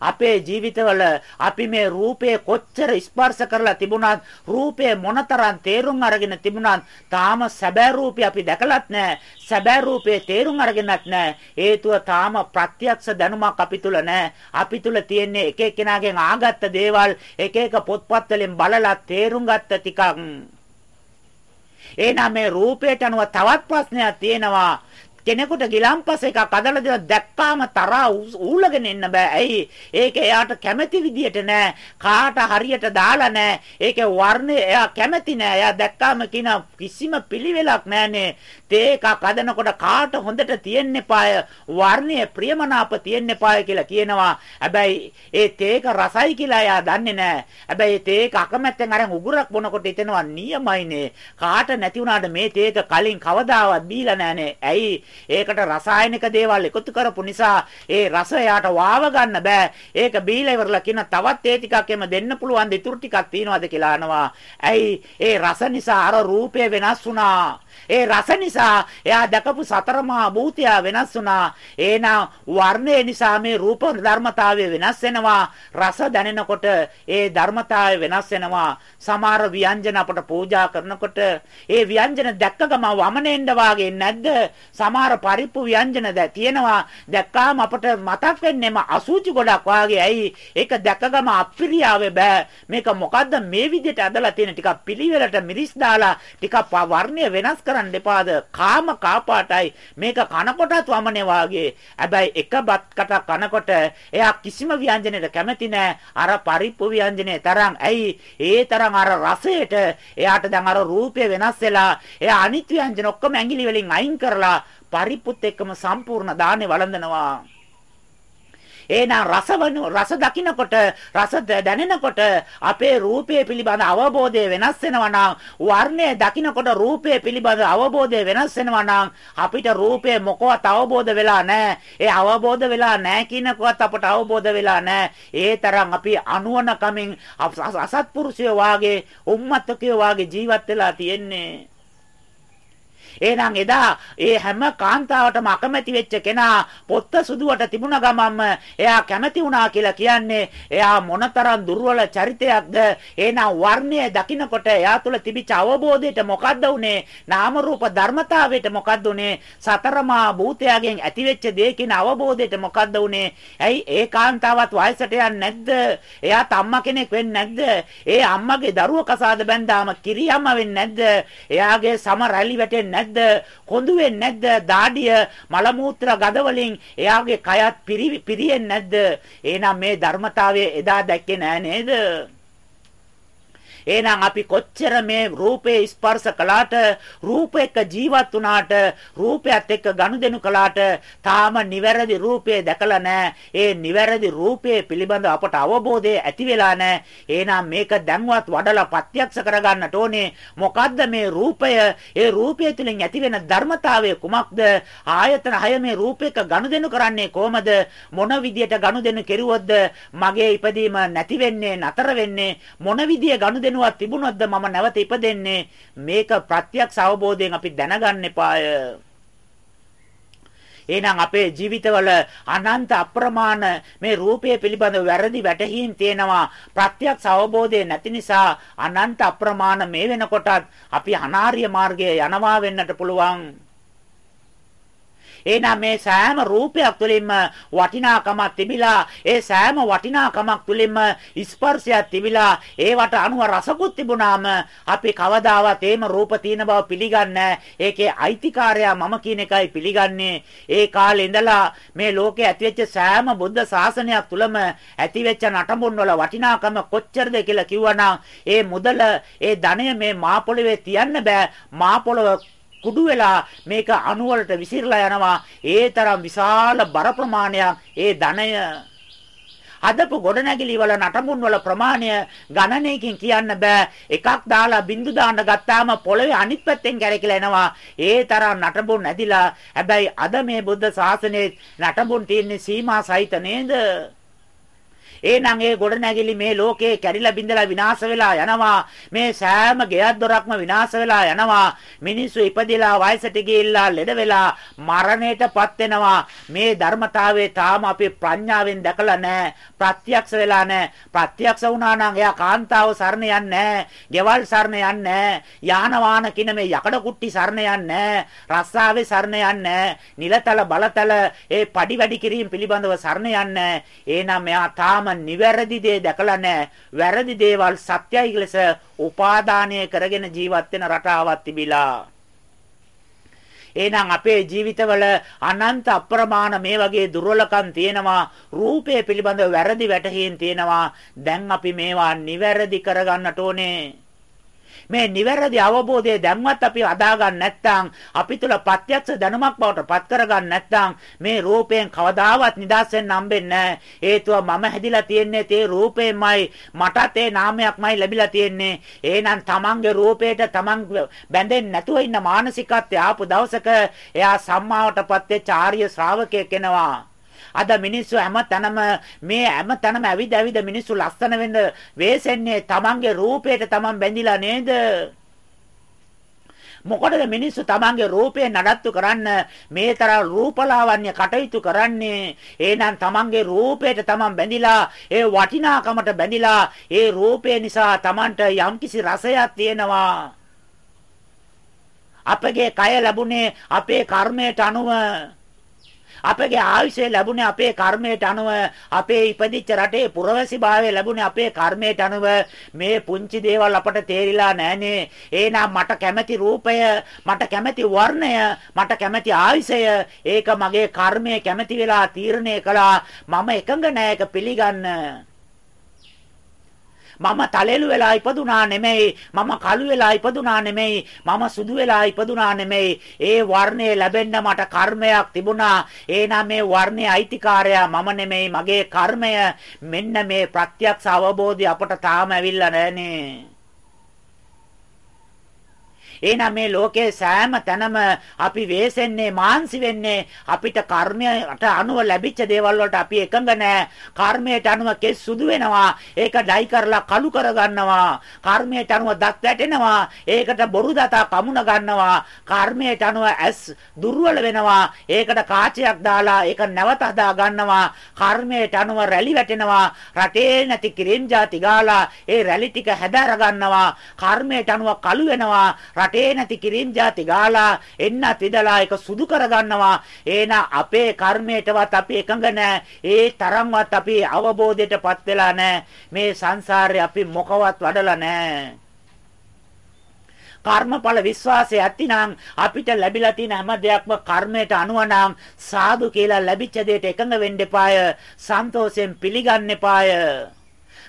අපේ ජීවිතවල අපි මේ රූපය කොච්චර ස්පර්ශ කරලා තිබුණත් රූපය මොනතරම් තේරුම් අරගෙන තිබුණත් තාම සැබෑ රූපය අපි දැකලත් නැහැ. සැබෑ රූපේ තේරුම් අරගෙනත් නැහැ. හේතුව තාම ප්‍රත්‍යක්ෂ දැනුමක් අපි තුල නැහැ. අපි තුල තියෙන්නේ එක එක්කෙනාගෙන් ආගත්ත දේවල් එක එක පොත්පත් වලින් බලලා තේරුම් ගත්ත ටිකක්. එහෙනම් මේ රූපයට අනුව තවත් ප්‍රශ්නයක් තියෙනවා. කෙනෙකුට ගිලම්පස එකක් අදලා දෙන දැක්කාම තරහා ඌලගෙන ඉන්න බෑ. ඇයි? ඒක එයාට කැමති විදියට නෑ. කාට හරියට දාලා නෑ. ඒකේ වර්ණය එයා කැමති නෑ. එයා දැක්කාම කියන කිසිම පිළිවෙලක් නෑනේ. තේ එකක් අදනකොට කාට හොඳට තියෙන්න එපාය. වර්ණය ප්‍රියමනාප තියෙන්න එපාය කියලා කියනවා. හැබැයි ඒ තේක රසයි කියලා එයා දන්නේ නෑ. හැබැයි තේක අකමැත්තෙන් අරන් උගුරක් බොනකොට හිතෙනවා නියමයිනේ. කාට නැති වුණාට මේ තේක කලින් කවදාවත් බීලා නෑනේ. ඇයි? ඒකට රසායනික දේවල් එකතු කරපු නිසා ඒ රස යාට වාව ගන්න බෑ. ඒක බීලා ඉවරලා කියන තවත් ඒ ටිකක් එම දෙන්න පුළුවන් ඉතුරු ටිකක් තියනවාද කියලා අහනවා. ඇයි ඒ රස නිසා අර රූපය වෙනස් වුණා. ඒ රස නිසා එයා දැකපු සතරමා භූතය වෙනස් වුණා. එහෙනම් වර්ණය නිසා මේ රූප ධර්මතාවය වෙනස් වෙනවා. රස දැනෙනකොට ඒ ධර්මතාවය වෙනස් වෙනවා. සමහර ව්‍යංජන අපට පූජා කරනකොට ඒ ව්‍යංජන දැක්ක ගම වමනෙන්න වාගේ නැද්ද? සමහර පරිප්පු ව්‍යංජන ද තියෙනවා. දැක්කාම අපට මතක් වෙන්නේම අසුචි ගොඩක් වාගේ. ඇයි? ඒක දැක්ක ගම අප්‍රියාවේ බෑ. මේක මොකද්ද මේ විදිහට අදලා තියෙන ටිකක් පිළිවෙලට මිරිස් දාලා ටිකක් වර්ණය වෙනස් කරන්න එපාද? කාම කාපාටයි මේක කනකොටත් වමනේ වාගේ. හැබැයි එක බත් කට කනකොට එයා කිසිම ව්‍යංජනයකට කැමති නෑ. අර පරිප්පු ව්‍යංජනේ තරම්. ඇයි? ඒ තරම් අර රසයට එයාට දැන් අර රූපය වෙනස් වෙලා එයා අනිත් ව්‍යංජන ඔක්කොම ඇඟිලි වලින් අයින් කරලා පරිප්පුත් එක්කම සම්පූර්ණ දානේ වළඳනවා එහෙනම් රසවනු රස දකින්නකොට රස දැනෙනකොට අපේ රූපය පිළිබඳ අවබෝධය වෙනස් වෙනවා නම් වර්ණය දකින්නකොට රූපය පිළිබඳ අවබෝධය වෙනස් වෙනවා නම් අපිට රූපය මොකවත් අවබෝධ වෙලා නැහැ. ඒ අවබෝධ වෙලා නැහැ කියනකොත් අපට අවබෝධ වෙලා නැහැ. ඒ තරම් අපි අනුවන කමින් අසත්පුරුෂයෝ වාගේ උම්මත්තකයෝ වාගේ ජීවත් වෙලා තියෙන්නේ. එහෙනම් එදා ඒ හැම කාන්තාවටම අකමැති වෙච්ච කෙනා පොත්ත සුදුවට තිබුණ ගමන්ම එයා කැමති වුණා කියලා කියන්නේ එයා මොනතරම් දුර්වල චරිතයක්ද? එහෙනම් වර්ණය දකින්නකොට එයා තුල තිබිච්ච අවබෝධයට මොකද්ද උනේ නාම රූප ධර්මතාවයට මොකද්ද උනේ සතරමා භූතයගෙන් ඇතිවෙච්ච දෙයකින් අවබෝධයට මොකද්ද උනේ ඇයි ඒ කාන්තාවත් වයසට යන්නේ නැද්ද? එයා අම්මා කෙනෙක් වෙන්නේ නැද්ද? ඒ අම්මගේ දරුව කසාද බැන්දාම කිරියම්ම වෙන්නේ නැද්ද? එයාගේ සම රැලි වැටෙන්නේ නැද්ද? කොඳු වෙන්නේ නැද්ද? දාඩිය මල මූත්‍රා ගඳ වලින් එයාගේ කයත් පිරියෙන්නේ නැද්ද? එහෙනම් මේ ධර්මතාවය එදා දැක්කේ නෑ නේද? එහෙනම් අපි කොච්චර මේ රූපේ ස්පර්ශ කළාට රූප එක්ක ජීවත් වුණාට රූපයත් එක්ක ගනුදෙනු කළාට තාම නිවැරදි රූපේ දැකලා නැහැ. ඒ නිවැරදි රූපේ පිළිබඳ අපට අවබෝධය ඇති වෙලා නැහැ. එහෙනම් මේක දැන්වත් වඩලා ප්‍රත්‍යක්ෂ කරගන්නට ඕනේ. මොකද්ද මේ රූපය? ඒ රූපය තුළින් ඇතිවෙන ධර්මතාවය කුමක්ද? ආයතන හය මේ රූපයක ගනුදෙනු කරන්නේ කොහමද? මොන විදියට ගනුදෙනු කෙරුවොත්ද මගේ ඉපදීම නැති වෙන්නේ, නතර වෙන්නේ? මොන විදිය ගනුදෙනු දිනුවක් තිබුණොත්ද මම නැවත ඉපදෙන්නේ? මේක ප්‍රත්‍යක්ෂ අවබෝධයෙන් අපි දැනගන්න එපාය එහෙනම් අපේ ජීවිතවල අනන්ත අප්‍රමාණ මේ රූපය පිළිබඳ වැරදි වැටහීම් තියෙනවා. ප්‍රත්‍යක්ෂ අවබෝධය නැති නිසා අනන්ත අප්‍රමාණ මේ වෙනකොටත් අපි අනාර්ය මාර්ගයේ යනවා වෙන්නට පුළුවන්. එහෙනම් මේ සෑම රූපයක් තුළින්ම වටිනාකමක් තිබිලා ඒ සෑම වටිනාකමක් තුළින්ම ස්පර්ශයක් තිබිලා ඒවට අනුව රසකුත් තිබුණාම අපි කවදාවත් ඒම රූප තියෙන බව පිළිගන්නේ ඒකේ අයිතිකාරයා මම කියන එකයි පිළිගන්නේ. ඒ කාලේ ඉඳලා මේ ලෝකේ ඇතිවෙච්ච සෑම බුද්ධ ශාසනයක් තුළම ඇතිවෙච්ච නටඹුන් වල වටිනාකම කොච්චරද කියලා කිව්වනම් ඒ මුදල ඒ ධනය මේ මා පොළවේ තියන්න බෑ. මා පොළව කුඩු වෙලා මේක අණු වලට විසිරලා යනවා. ඒ තරම් විශාල බර ප්‍රමාණයක් ඒ ධනය. හදපු ගොඩනැගිලි වල නටඹුන් වල ප්‍රමාණය ගණනයකින් කියන්න බෑ. එකක් දාලා බින්දු දාන්න ගත්තාම පොළවේ අනිත් පැත්තෙන් කැරකිලා එනවා. ඒ තරම් නටඹුන් නැදිලා හැබැයි අද මේ බුද්ධ ශාසනයේ නටඹුන් තියෙන්නේ සීමා සහිත නේද? එහෙනම් ඒ ගොඩනැගිලි මේ ලෝකේ කැඩිලා බිඳලා විනාශ වෙලා යනවා. මේ සෑම ගෙයක් දොරක්ම විනාශ වෙලා යනවා. මිනිස්සු ඉපදිලා වයසට ගිහිල්ලා ලෙඩ වෙලා මරණයටපත් වෙනවා. මේ ධර්මතාවයේ තාම අපි ප්‍රඥාවෙන් දැකලා නැහැ. ප්‍රත්‍යක්ෂ වෙලා නැහැ. ප්‍රත්‍යක්ෂ වුණා නම් එයා කාන්තාව සරණ යන්නේ නැහැ. ගෙවල් සරණ යන්නේ නැහැ. යාන වාහන කින මේ යකඩ කුට්ටි සරණ යන්නේ නැහැ. රස්සාවේ සරණ යන්නේ නැහැ. නිලතල බලතල ඒ padi වැඩි කිරීම පිළිබඳව සරණ යන්නේ නැහැ. එහෙනම් එයා තාම නිවැරදි දේ දැකලා නැහැ. වැරදි දේවල් සත්‍යයි ලෙස උපාදානය කරගෙන ජීවත් වෙන රටාවක් තිබිලා. එහෙනම් අපේ ජීවිතවල අනන්ත අප්‍රමාණ මේ වගේ දුර්වලකම් තියෙනවා රූපය පිළිබඳව වැරදි වැටහීම් තියෙනවා දැන් අපි මේවා නිවැරදි කරගන්නට ඕනේ මේ නිවැරදි අවබෝධය දැන්වත් අපි අදා ගන්න නැත්නම් අපි තුල ප්‍රත්‍යක්ෂ දැනුමක් බවට පත් කරගන්න නැත්නම් මේ රූපයෙන් කවදාවත් නිදහස් වෙන්න හම්බෙන්නේ හේතුව මම හැදිලා තියන්නේ තේ රූපෙමයි. මටත් ඒ නාමයක්මයි ලැබිලා තියන්නේ. එහෙනම් තමන්ගේ රූපයට තමන් බැඳෙන්නේ නැතුව ඉන්න මානසිකත්වය ආපු දවසක එයා සම්මාවටපත් වෙච්ච ආර්ය ශ්‍රාවකයෙක් වෙනවා අද මිනිස්සු හැමතැනම මේ හැමතැනම ඇවිද ඇවිද මිනිස්සු ලස්සන වෙන්න වෙසෙන්නේ තමන්ගේ රූපයට තමන් බැඳිලා නේද? මොකටද මිනිස්සු තමන්ගේ රූපේ නඩත්තු කරන්න මේ තරම් රූපලාවන්‍ය කටයුතු කරන්නේ? එහෙනම් තමන්ගේ රූපයට තමන් බැඳිලා ඒ වටිනාකමට බැඳිලා ඒ රූපේ නිසා තමන්ට යම්කිසි රසයක් තියෙනවා. අපගේ කය ලැබුණේ අපේ කර්මයට අනුව. අපගේ ආයුෂය ලැබුණේ අපේ කර්මයට අනුව අපේ ඉපදිච්ච රටේ පුරවැසිභාවය ලැබුණේ අපේ කර්මයට අනුව. මේ පුංචි දේවල් අපට තේරිලා නැහනේ. එහෙනම් මට කැමති රූපය මට කැමති වර්ණය මට කැමති ආයුෂය ඒක මගේ කර්මය කැමති වෙලා තීරණය කළා. මම එකඟ නැහැ ඒක පිළිගන්න. මම තලෙලු වෙලා ඉපදුනා නෙමෙයි. මම කළු වෙලා ඉපදුනා නෙමෙයි. මම සුදු වෙලා ඉපදුනා නෙමෙයි. ඒ වර්ණය ලැබෙන්න මට කර්මයක් තිබුණා. එහෙනම් මේ වර්ණයේ අයිතිකාරයා මම නෙමෙයි. මගේ කර්මය මෙන්න මේ ප්‍රත්‍යක්ෂ අවබෝධය අපට තාම ඇවිල්ලා නැහනේ. එහෙනම් මේ ලෝකයේ සෑම තැනම අපි වෙසෙන්නේ මාන්සි වෙන්නේ අපිට කර්මයට අනුව ලැබිච්ච දේවල් වලට අපි එකඟ නැහැ. කර්මයට අනුව කෙස් සුදු වෙනවා. ඒක ඩයි කරලා කළු කරගන්නවා. කර්මයට අනුව දත් වැටෙනවා. ඒකට බොරු දතා කමුණ ගන්නවා. කර්මයට අනුව ඇස් දුර්වල වෙනවා. ඒකට කාචයක් දාලා ඒක නැවත හදා ගන්නවා. කර්මයට අනුව රැලි වැටෙනවා. රටේ නැති කිරිම් ಜಾති ගාලා ඒ රැලි ටික හැදාර ගන්නවා. කර්මයට අනුව කළු වෙනවා. රටේ නැති කිරින් જાති ගාලා එන්නත් විදලා ඒක සුදු කරගන්නවා එහෙනම් අපේ කර්මයටවත් අපි එකඟ නැහැ. ඒ තරම්වත් අපි අවබෝධයටපත් වෙලා නැහැ. මේ සංසාරේ අපි මොකවත් වඩලා නැහැ. කර්මඵල විශ්වාසය ඇතිනම් අපිට ලැබිලා තියෙන හැම දෙයක්ම කර්මයට අනුව නම් සාදු කියලා ලැබිච්ච දෙයට එකඟ වෙන්න එපාය. සන්තෝෂයෙන් පිළිගන්න එපාය.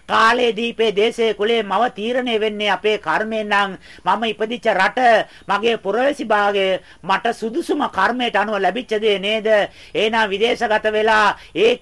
කාලයේ දීපේ දේශයේ කුලේ මව තීරණය වෙන්නේ අපේ කර්මයෙන් නම්. මම ඉපදිච්ච රට මගේ පුරවැසි භාගය මට සුදුසුම කර්මයට අනුව ලැබිච්ච දේ නේද? එහෙනම් විදේශගත වෙලා ඒ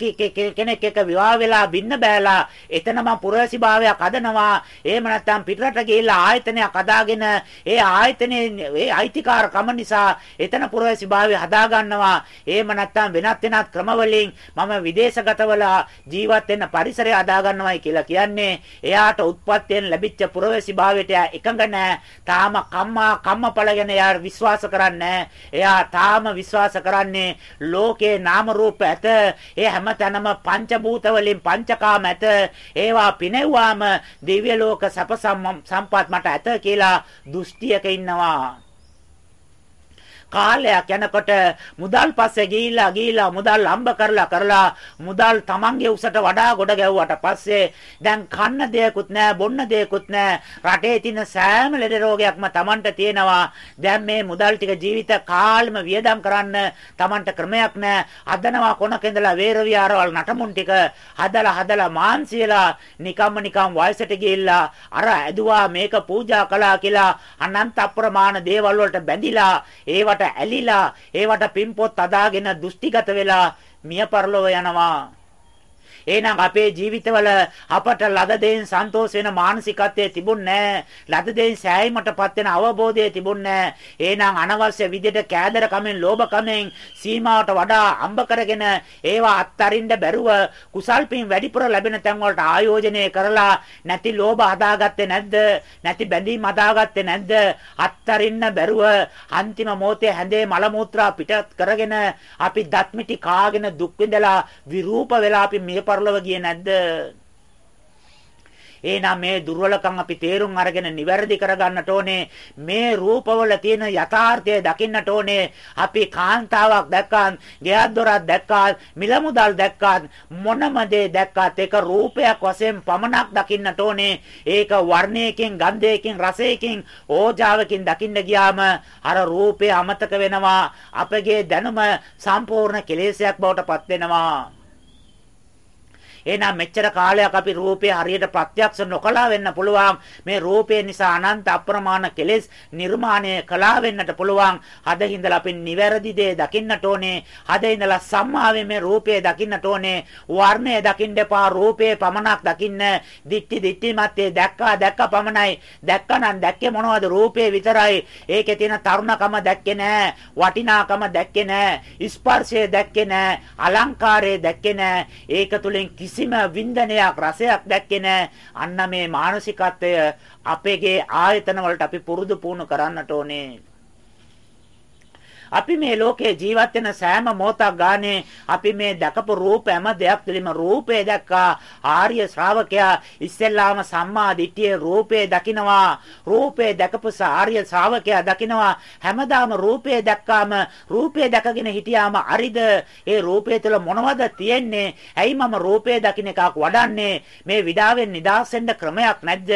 කෙනෙක් එක්ක විවාහ වෙලා බින්න බෑලා එතන මම පුරවැසි භාවයක් හදනවා. එහෙම නැත්නම් පිටරට ගිහිල්ලා ආයතනයක් හදාගෙන ඒ ආයතනයේ ඒ අයිතිකාරකම නිසා එතන පුරවැසි භාවය හදා ගන්නවා එහෙම නැත්නම් වෙනත් වෙනත් ක්‍රමවලින් මම විදේශගතවල ජීවත් වෙන්න පරිසරය හදා ගන්නවායි කියලා කියන්නේ එයාට උත්පත්තියෙන් ලැබිච්ච පුරවැසි භාවයට එකඟ නැහැ. තාම කම්මා කම්මඵල ගැන එයා විශ්වාස කරන්නේ එයා තාම විශ්වාස කරන්නේ ලෝකේ නාම රූප ඇත. ඒ හැමතැනම පංචභූත වලින් පංචකාම ඇත. ඒවා පිනෙව්වාම දිව්‍ය ලෝක සප සම්පත් මට ඇත කියලා දෘෂ්ටියක ඉන්නවා. කාලයක් යනකොට මුදල් පස්සේ ගිහිල්ලා ගිහිල්ලා මුදල් හම්බ කරලා කරලා මුදල් Tamange උසට වඩා ගොඩ ගැව්වට පස්සේ දැන් කන්න දෙයක්වත් නැහැ බොන්න දෙයක්වත් නැහැ රටේ තියෙන සෑම ලෙඩ රෝගයක්ම Tamanට තියෙනවා. දැන් මේ මුදල් ටික ජීවිත කාලෙම වියදම් කරන්න Tamanට ක්‍රමයක් නැහැ හදනවා කොනක ඉඳලා වේර විහාරවල නටමුන් ටික හදලා හදලා මාන්සියලා නිකම්ම නිකම් වයසට ගිහිල්ලා අර ඇදුවා මේක පූජා කළා කියලා අනන්ත අප්‍රමාණ දේවල් වලට බැඳිලා ඒවට ඒවට ඇලිලා ඒවට පින්පොත් අදාගෙන දුෂ්ටිගත වෙලා මිය පරලොව යනවා. එහෙනම් අපේ ජීවිතවල අපට ලද දෙයින් සන්තෝෂ වෙන මානසිකත්වයේ තිබුණේ ලද දෙයින් සෑයීමටපත් වෙන අවබෝධය තිබුණේ එහෙනම් අනවශ්‍ය විදිහට කෑදර කමෙන් ලෝභ කමෙන් සීමාවට වඩා අම්බ කරගෙන ඒවා අත්තරින්න බැරුව කුසල් පින් වැඩිපුර ලැබෙන තැන් වලට ආයෝජනය කරලා නැති ලෝභ හදාගත්තේ නැද්ද? නැති බැඳීම් හදාගත්තේ නැද්ද? අත්තරින්න බැරුව අන්තිම මොහොතේ හැඳේ මල මුත්‍රා පිටත් කරගෙන අපි දත්මිටි කාගෙන දුක් විඳලා විරූප වෙලා අපි මිය පරලොව ගියේ නැද්ද එහෙනම් මේ දුර්වලකම් අපි තේරුම් අරගෙන නිවැරදි කරගන්නට ඕනේ. මේ රූපවල තියෙන යථාර්ථය දකින්නට ඕනේ. අපි කාන්තාවක් දැක්කත්, ගෙයක් දොරක් දැක්කත්, මිල මුදල් දැක්කත්, මොනම දේ දැක්කත් ඒක රූපයක් වශයෙන් පමණක් දකින්නට ඕනේ. ඒක වර්ණයකින්, ගන්ධයකින්, රසයකින්, ඕජාවකින් දකින්න ගියාම අර රූපය අමතක වෙනවා. අපගේ දැනුම සම්පූර්ණ කෙලෙසයක් බවට පත් වෙනවා. එහෙනම් මෙච්චර කාලයක් අපි රූපය හරියට ප්‍රත්‍යක්ෂ නොකලා වෙන්න පුළුවන්. මේ රූපය නිසා අනන්ත අප්‍රමාණ කෙලෙස් නිර්මාණය කළා වෙන්නට පුළුවන්. අද හිඳලා අපි නිවැරදි දේ දකින්නට ඕනේ. අද ඉඳලා සම්මාවෙන් මේ රූපය දකින්නට ඕනේ. වර්ණය දකින්න එපා රූපේ පමණක් දකින්න. දිට්ටි දිට්ටි මැත්තේ දැක්කා දැක්ක පමණයි. දැක්කනම් දැක්කේ මොනවද රූපේ විතරයි. ඒකේ තියෙන තරුණකම දැක්කේ නෑ. වටිනාකම දැක්කේ නෑ. ස්පර්ශය දැක්කේ නෑ. අලංකාරය දැක්කේ නෑ. ඒක තුලින් කිසි කිසිම වින්දනයක් රසයක් දැක්කේ නැහැ. අන්න මේ මානසිකත්වය අපේගේ ආයතන වලට අපි පුරුදු පුහුණු කරන්නට ඕනේ. අපි මේ ලෝකේ ජීවත් වෙන සෑම මොහොතක් ගානේ අපි මේ දැකපු රූප හැම දෙයක් පිළිම රූපේ දැක්කා. ආර්ය ශ්‍රාවකයා ඉස්සෙල්ලාම සම්මා දිට්ඨියේ රූපේ දකිනවා. රූපේ දැකපු ආර්ය ශ්‍රාවකයා දකිනවා. හැමදාම රූපේ දැක්කාම රූපේ දැකගෙන හිටියාම අරිද? ඒ රූපේ තුළ මොනවද තියෙන්නේ? ඇයි මම රූපේ දකින්න එකක් වඩන්නේ? මේ විඩාවෙන් නිදාස් වෙන්න ක්‍රමයක් නැද්ද?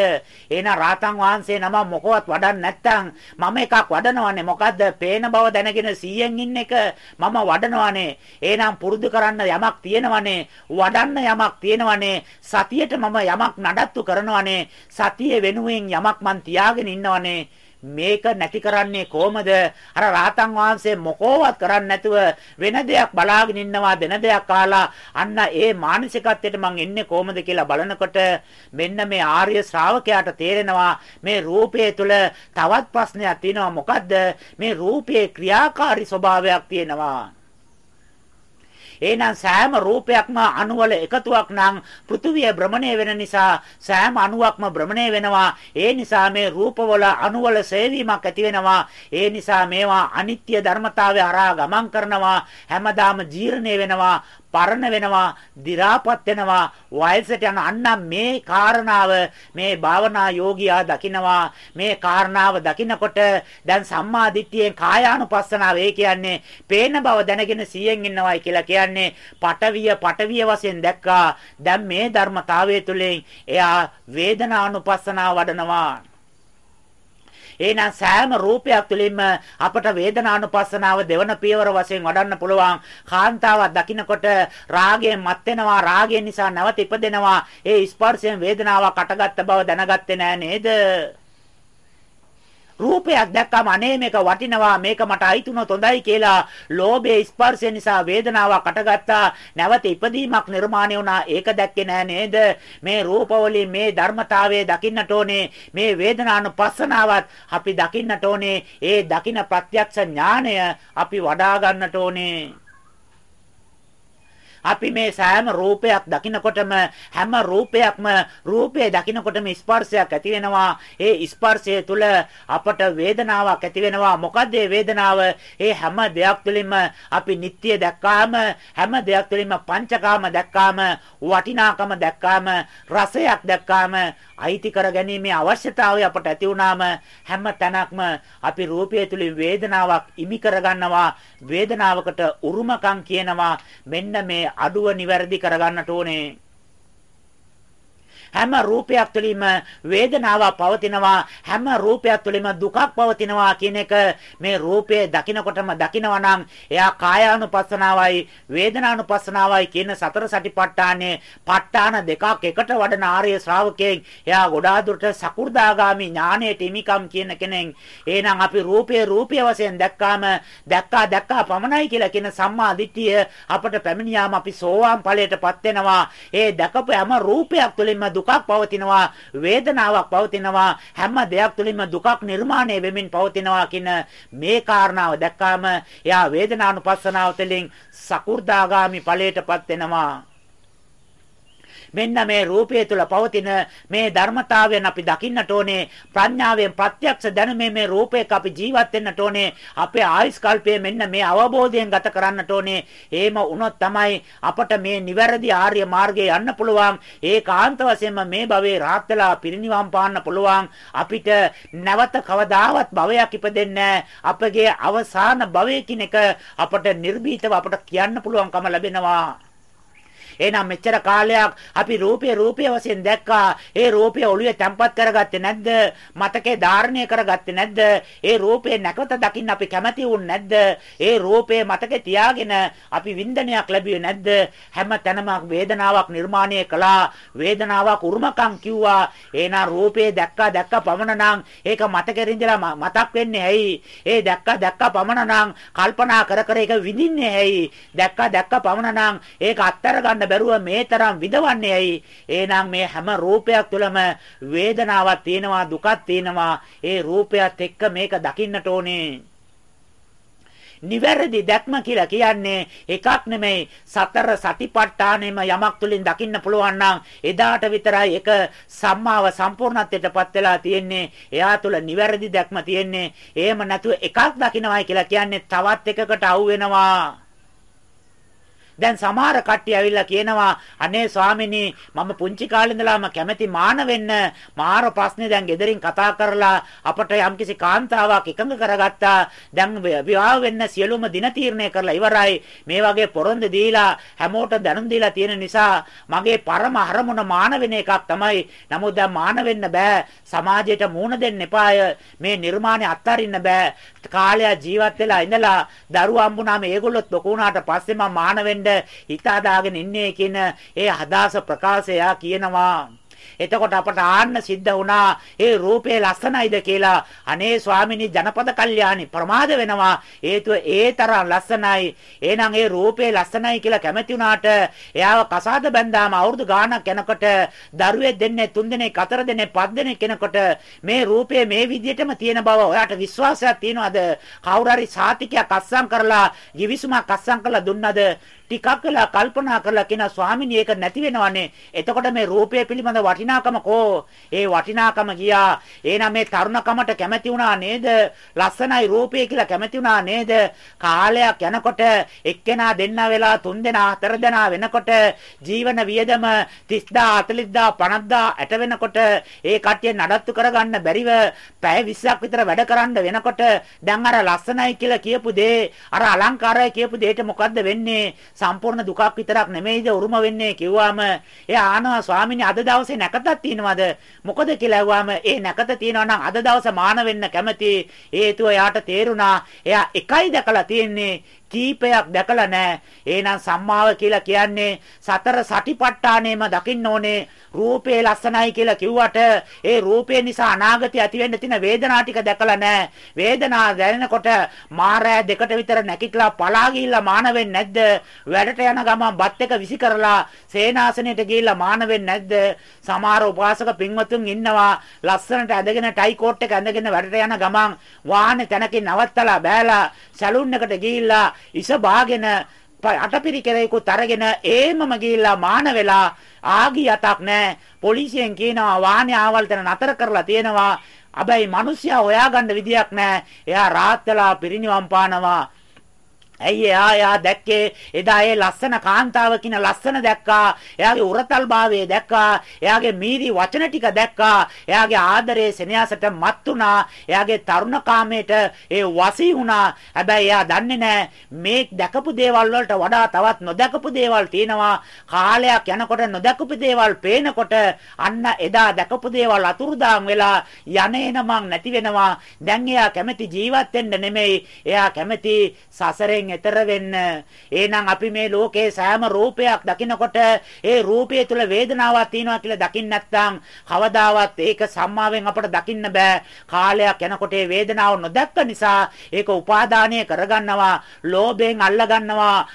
එහෙනම් රාතන් වහන්සේ නම මොකවත් වඩන්නේ නැත්තම් මම එකක් වඩනවන්නේ මොකද්ද? පේන බව දැනගෙන අරගෙන 100න් ඉන්න එක මම වඩනවානේ. එහෙනම් පුරුදු කරන්න යමක් තියෙනවනේ. වඩන්න යමක් තියෙනවනේ. සතියට මම යමක් නඩත්තු කරනවනේ. සතියේ වෙනුවෙන් යමක් මන් තියාගෙන ඉන්නවනේ. මේක නැති කරන්නේ කොහමද? අර රාතන් වහන්සේ මොකෝවත් කරන්නේ නැතුව වෙන දෙයක් බලාගෙන ඉන්නවා දෙන දෙයක් අහලා අන්න ඒ මානසිකත්වයට මං එන්නේ කොහමද කියලා බලනකොට මෙන්න මේ ආර්ය ශ්‍රාවකයාට තේරෙනවා මේ රූපය තුල තවත් ප්‍රශ්නයක් තියෙනවා. මොකද්ද? මේ රූපයේ ක්‍රියාකාරී ස්වභාවයක් තියෙනවා. එහෙනම් සෑම රූපයක්ම අණුවල එකතුවක් නම් පෘථුවිය භ්‍රමණය වෙන නිසා සෑම අණුවක්ම භ්‍රමණය වෙනවා. ඒ නිසා මේ රූපවල අණුවල සේවීමක් ඇති වෙනවා. ඒ නිසා මේවා අනිත්‍ය ධර්මතාවය හරහා ගමන් කරනවා. හැමදාම ජීර්ණය වෙනවා. පරණ වෙනවා, දි รา පත් වෙනවා, වයසට යන අන්න මේ කාරණාව මේ භාවනා යෝගියා දකිනවා. මේ කාරණාව දකිනකොට දැන් සම්මා දිට්ඨියෙන් කායානුපස්සනාව ඒ කියන්නේ පේන බව දැනගෙන සියෙන් ඉන්නවයි කියලා කියන්නේ පටවිය පටවිය වශයෙන් දැක්කා. දැන් මේ ධර්මතාවය තුළින් එයා වේදනානුපස්සනාව වඩනවා. එහෙනම් සෑම රූපයක් තුළින්ම අපට වේදනානුපස්සනාව දෙවන පියවර වශයෙන් වඩන්න පුළුවන්. කාන්තාවක් දකින්නකොට රාගයෙන් මත් වෙනවා. රාගය නිසා නැවත ඉපදෙනවා. ඒ ස්පර්ශයෙන් වේදනාවක් අටගත්ත බව දැනගත්තේ නෑ නේද? රූපයක් දැක්කම අනේ මේක වටිනවා මේක මට අයිතුනොත් හොඳයි කියලා ලෝභයේ ස්පර්ශය නිසා වේදනාවක් අටගත්තා. නැවත ඉපදීමක් නිර්මාණය වුණා. ඒක දැක්කේ නෑ නේද? මේ රූපවලින් මේ ධර්මතාවය දකින්නට ඕනේ. මේ වේදනානුපස්සනාවත් අපි දකින්නට ඕනේ. ඒ දකින්න ප්‍රත්‍යක්ෂ ඥානය අපි වඩා ගන්නට ඕනේ. අපි මේ සෑම රූපයක් දකිනකොටම හැම රූපයක්ම රූපය දකිනකොටම ස්පර්ශයක් ඇති වෙනවා. ඒ ස්පර්ශය තුළ අපට වේදනාවක් ඇති වෙනවා. මොකද වේදනාව? ඒ හැම දෙයක් තුළින්ම අපි නිට්ටය දැක්කාම හැම දෙයක් තුළින්ම පංචකාම දැක්කාම වටිනාකම දැක්කාම රසයක් දැක්කාම අයිති කර ගැනීමේ අවශ්‍යතාවය අපට ඇති වුණාම හැම තැනක්ම අපි රූපය තුලින් වේදනාවක් ඉමි කරගන්නවා. වේදනාවකට උරුමකම් කියනවා. මෙන්න මේ අඩුව නිවැරදි කරගන්නට ඕනේ. හැම රූපයක් තුළින්ම වේදනාවක් පවතිනවා. හැම රූපයක් තුළින්ම දුකක් පවතිනවා කියන එක මේ රූපය දකිනකොටම දකිනවා නම් එයා කායානුපස්සනාවයි වේදනානුපස්සනාවයි කියන සතර සටිපට්ඨානේ ප ဋ ාණ දෙකක් එකට වඩන ආර්ය ශ්‍රාවකයෙක් එයා ගොඩාක් දුරට සකු르දාගාමි ඥානයට හිමිකම් කියන කෙනෙක්. එහෙනම් අපි රූපය රූපය වශයෙන් දැක්කාම දැක්කා දැක්කා පමණයි කියලා කියන සම්මා දිට්ඨිය අපට පැමිණියාම අපි සෝවාන් ඵලයටපත් වෙනවා. ඒ දැකපු හැම රූපයක් තුළින්ම දුකක් පවතිනවා, වේදනාවක් පවතිනවා, හැම දෙයක් තුළින්ම දුකක් නිර්මාණය වෙමින් පවතිනවා කියන මේ කාරණාව දැක්කාම එයා වේදනානුපස්සනාව තුළින් සකු르දාගාමි ඵලයටපත් වෙනවා. මෙන්න මේ රූපය තුල පවතින මේ ධර්මතාවයන් අපි දකින්නට ඕනේ. ප්‍රඥාවෙන් ප්‍රත්‍යක්ෂ දැනුමේ මේ රූපයක අපි ජීවත් වෙන්නට ඕනේ. අපේ ආයුෂ් කල්පය මෙන්න මේ අවබෝධයෙන් ගත කරන්නට ඕනේ. එහෙම වුණොත් තමයි අපට මේ නිවැරදි ආර්ය මාර්ගයේ යන්න පුළුවන්. ඒකාන්ත වශයෙන්ම මේ භවයේ රාත් වෙලා පිරිනිවන් පාන්න පුළුවන්. අපිට නැවත කවදාවත් භවයක් ඉපදෙන්නේ අපගේ අවසාන භවය කියන එක අපට නිර්භීතව අපට කියන්න පුළුවන්කම ලැබෙනවා. එහෙනම් මෙච්චර කාලයක් අපි රූපේ රූපය වශයෙන් දැක්කා. ඒ රූපය ඔළුවේ තැම්පත් කරගත්තේ නැද්ද? මතකේ ධාරණය කරගත්තේ නැද්ද? ඒ රූපේ නැකත දකින්න අපි කැමති වුන් නැද්ද? ඒ රූපේ මතකේ තියාගෙන අපි වින්දනයක් ලැබුවේ නැද්ද? හැම තැනම වේදනාවක් නිර්මාණය කළා. වේදනාවක් උරුමකම් කිව්වා. එහෙනම් රූපේ දැක්කා දැක්කා පමණ නම් ඒක මතකෙ රින්දලා මතක් වෙන්නේ ඇයි? ඒ දැක්කා දැක්කා පමණ නම් කල්පනා කර කර ඒක විඳින්නේ ඇයි? දැක්කා දැක්කා පමණ නම් ඒක අත්තර ගන්න බැරුව මේ තරම් විඳවන්නේ ඇයි? එහෙනම් මේ හැම රූපයක් තුළම වේදනාවක් තියෙනවා දුකක් තියෙනවා. ඒ රූපයත් එක්ක මේක දකින්නට ඕනේ. නිවැරදි දැක්ම කියලා කියන්නේ එකක් නෙමෙයි සතර සතිපට්ඨානෙම යමක් තුලින් දකින්න පුළුවන් නම් එදාට විතරයි ඒක සම්මාව සම්පූර්ණත්වයටපත් වෙලා තියෙන්නේ එයා තුල නිවැරදි දැක්ම තියෙන්නේ එහෙම නැතුව එකක් දකින්නවයි කියලා කියන්නේ තවත් එකකට අවු වෙනවා දැන් සමහර කට්ටිය ඇවිල්ලා කියනවා අනේ ස්වාමිනී මම පුංචි කාලේ ඉඳලාම කැමැති මාන වෙන්න. මාර ප්‍රශ්නේ දැන් ගෙදරින් කතා කරලා අපට යම්කිසි කාන්තාවක් එකඟ කරගත්තා. දැන් විවාහ වෙන්න සියලුම දින තීරණය කරලා ඉවරයි. මේ වගේ පොරොන්දු දීලා හැමෝට දැනුම් දීලා තියෙන නිසා මගේ පරම අරමුණ මාන වෙන එකක් තමයි. නමුත් දැන් මාන වෙන්න බෑ. සමාජයට මූණ දෙන්න එපාය. මේ නිර්මාණය අත්හරින්න බෑ. කාලය ජීවත් වෙලා ඉඳලා දරුවා හම්බුනාම ඒගොල්ලොත් ලොකු වුණාට පස්සේ මම මාන වෙන්න හිත හදාගෙන ඉන්නේ කියන ඒ අදහස ප්‍රකාශය කියනවා. එතකොට අපට ආන්න සිද්ධ වුණා ඒ රූපේ ලස්සනයිද කියලා. අනේ ස්වාමිනී ජනපද කල්යාණි ප්‍රමාද වෙනවා. හේතුව ඒ තරම් ලස්සනයි. එහෙනම් ඒ රූපේ ලස්සනයි කියලා කැමති වුණාට එයාව කසාද බැඳාම අවුරුදු ගාණක් යනකොට දරුවෙක් දෙන්නේ තුන් දෙනෙක් හතර දෙනෙක් පස් දෙනෙක් කෙනකොට මේ රූපේ මේ විදිහටම තියෙන බව ඔයාට විශ්වාසයක් තියනවද? කවුරු හරි සාතිකයක් අස්සම් කරලා givisuma අස්සම් කරලා දුන්නද? ටිකක් වෙලා කල්පනා කරලා කියන ස්වාමිනී ඒක නැති වෙනවනේ. එතකොට මේ රූපය පිළිබඳ වටිනාකම කෝ? ඒ වටිනාකම ගියා. එහෙනම් මේ තරුණකමට කැමති වුණා නේද? ලස්සනයි රූපය කියලා කැමති වුණා නේද? කාලයක් යනකොට එක්කෙනා දෙන්න වෙලා තුන් දෙනා හතර දෙනා වෙනකොට ජීවන වියදම 30000 40000 50000 ඇට වෙනකොට ඒ කට්ටිය නඩත්තු කරගන්න බැරිව පැය 20ක් විතර වැඩ කරන්න වෙනකොට දැන් අර ලස්සනයි කියලා කියපු දේ අර අලංකාරය කියපු දෙයට මොකද්ද වෙන්නේ? සම්පූර්ණ දුකක් විතරක් නෙමෙයිද? උරුම වෙන්නේ කිව්වාම එයා ආනවා ස්වාමීනි අද දවසේ නැකතක් තියෙනවද මොකද කියලා ඇහුවාම ඒ නැකත තියෙනවා නම් අද දවසේ මාන වෙන්න කැමති. හේතුව එයාට තේරුණා. එයා එකයි දැකලා තියෙන්නේ. කීපයක් දැකලා නැහැ. එහෙනම් සම්මාව කියලා කියන්නේ සතර සටිපට්ඨානෙම දකින්න ඕනේ. රූපේ ලස්සනයි කියලා කිව්වට ඒ රූපේ නිසා අනාගතය ඇති වෙන්න තියෙන වේදනා ටික දැකලා නැහැ. වේදනාව දැනෙනකොට මාරය දෙකට විතර නැකිట్లా පලා ගිහිල්ලා මාන වෙන්නේ නැද්ද? වැඩට යන ගමන් බත් එක විසි කරලා සේනාසනෙට ගිහිල්ලා මාන වෙන්නේ නැද්ද? සමහර උපාසක පින්වතුන් ඉන්නවා ලස්සනට ඇඳගෙන ටයි කෝට් එක ඇඳගෙන වැඩට යන ගමන් වාහනේ තැනකින් නවත්තලා බෑලා සැලුන් එකට ගිහිල්ලා ඉස බාගෙන අටපිරිකරේකුත් අරගෙන ඒමම ගිහිල්ලා මාන වෙලා ආගි යතක් නැහැ පොලිසියෙන් කියනවා වාහනේ ආවල් තැන නතර කරලා තියෙනවා. හැබැයි මිනිස්සයා හොයාගන්න විදියක් නැහැ එයා රාත් වෙලා පිරිනිවන් පානවා. ඇයි එයා එයා දැක්කේ එදා ඒ ලස්සන කාන්තාව කියන ලස්සන දැක්කා. එයාගේ උරතල් භාවය දැක්කා. එයාගේ මීරි වචන ටික දැක්කා. එයාගේ ආදරයේ සෙනෙහසට මත් වුණා. එයාගේ තරුණ කාමයට ඒ වසී වුණා. හැබැයි එයා දන්නේ නැහැ මේ දැකපු දේවල් වලට වඩා තවත් නොදැකපු දේවල් තියෙනවා. කාලයක් යනකොට නොදැකපු දේවල් පේනකොට අන්න එදා දැකපු දේවල් අතුරුදාන් වෙලා යන්නේන මං නැති වෙනවා. දැන් එයා කැමති ජීවත් වෙන්න නෙමෙයි. එයා කැමති සසරෙන් එතර වෙන්න. එහෙනම් අපි මේ ලෝකේ සෑම රූපයක් දකිනකොට ඒ රූපය තුල වේදනාවක් තියෙනවා කියලා දකින්න නැත්නම් කවදාවත් ඒක සම්මාවෙන් අපට දකින්න බෑ. කාලයක් යනකොට ඒ වේදනාව නොදැක්ක නිසා ඒක උපාදානය කරගන්නවා, ලෝභයෙන් අල්ලගන්නවා,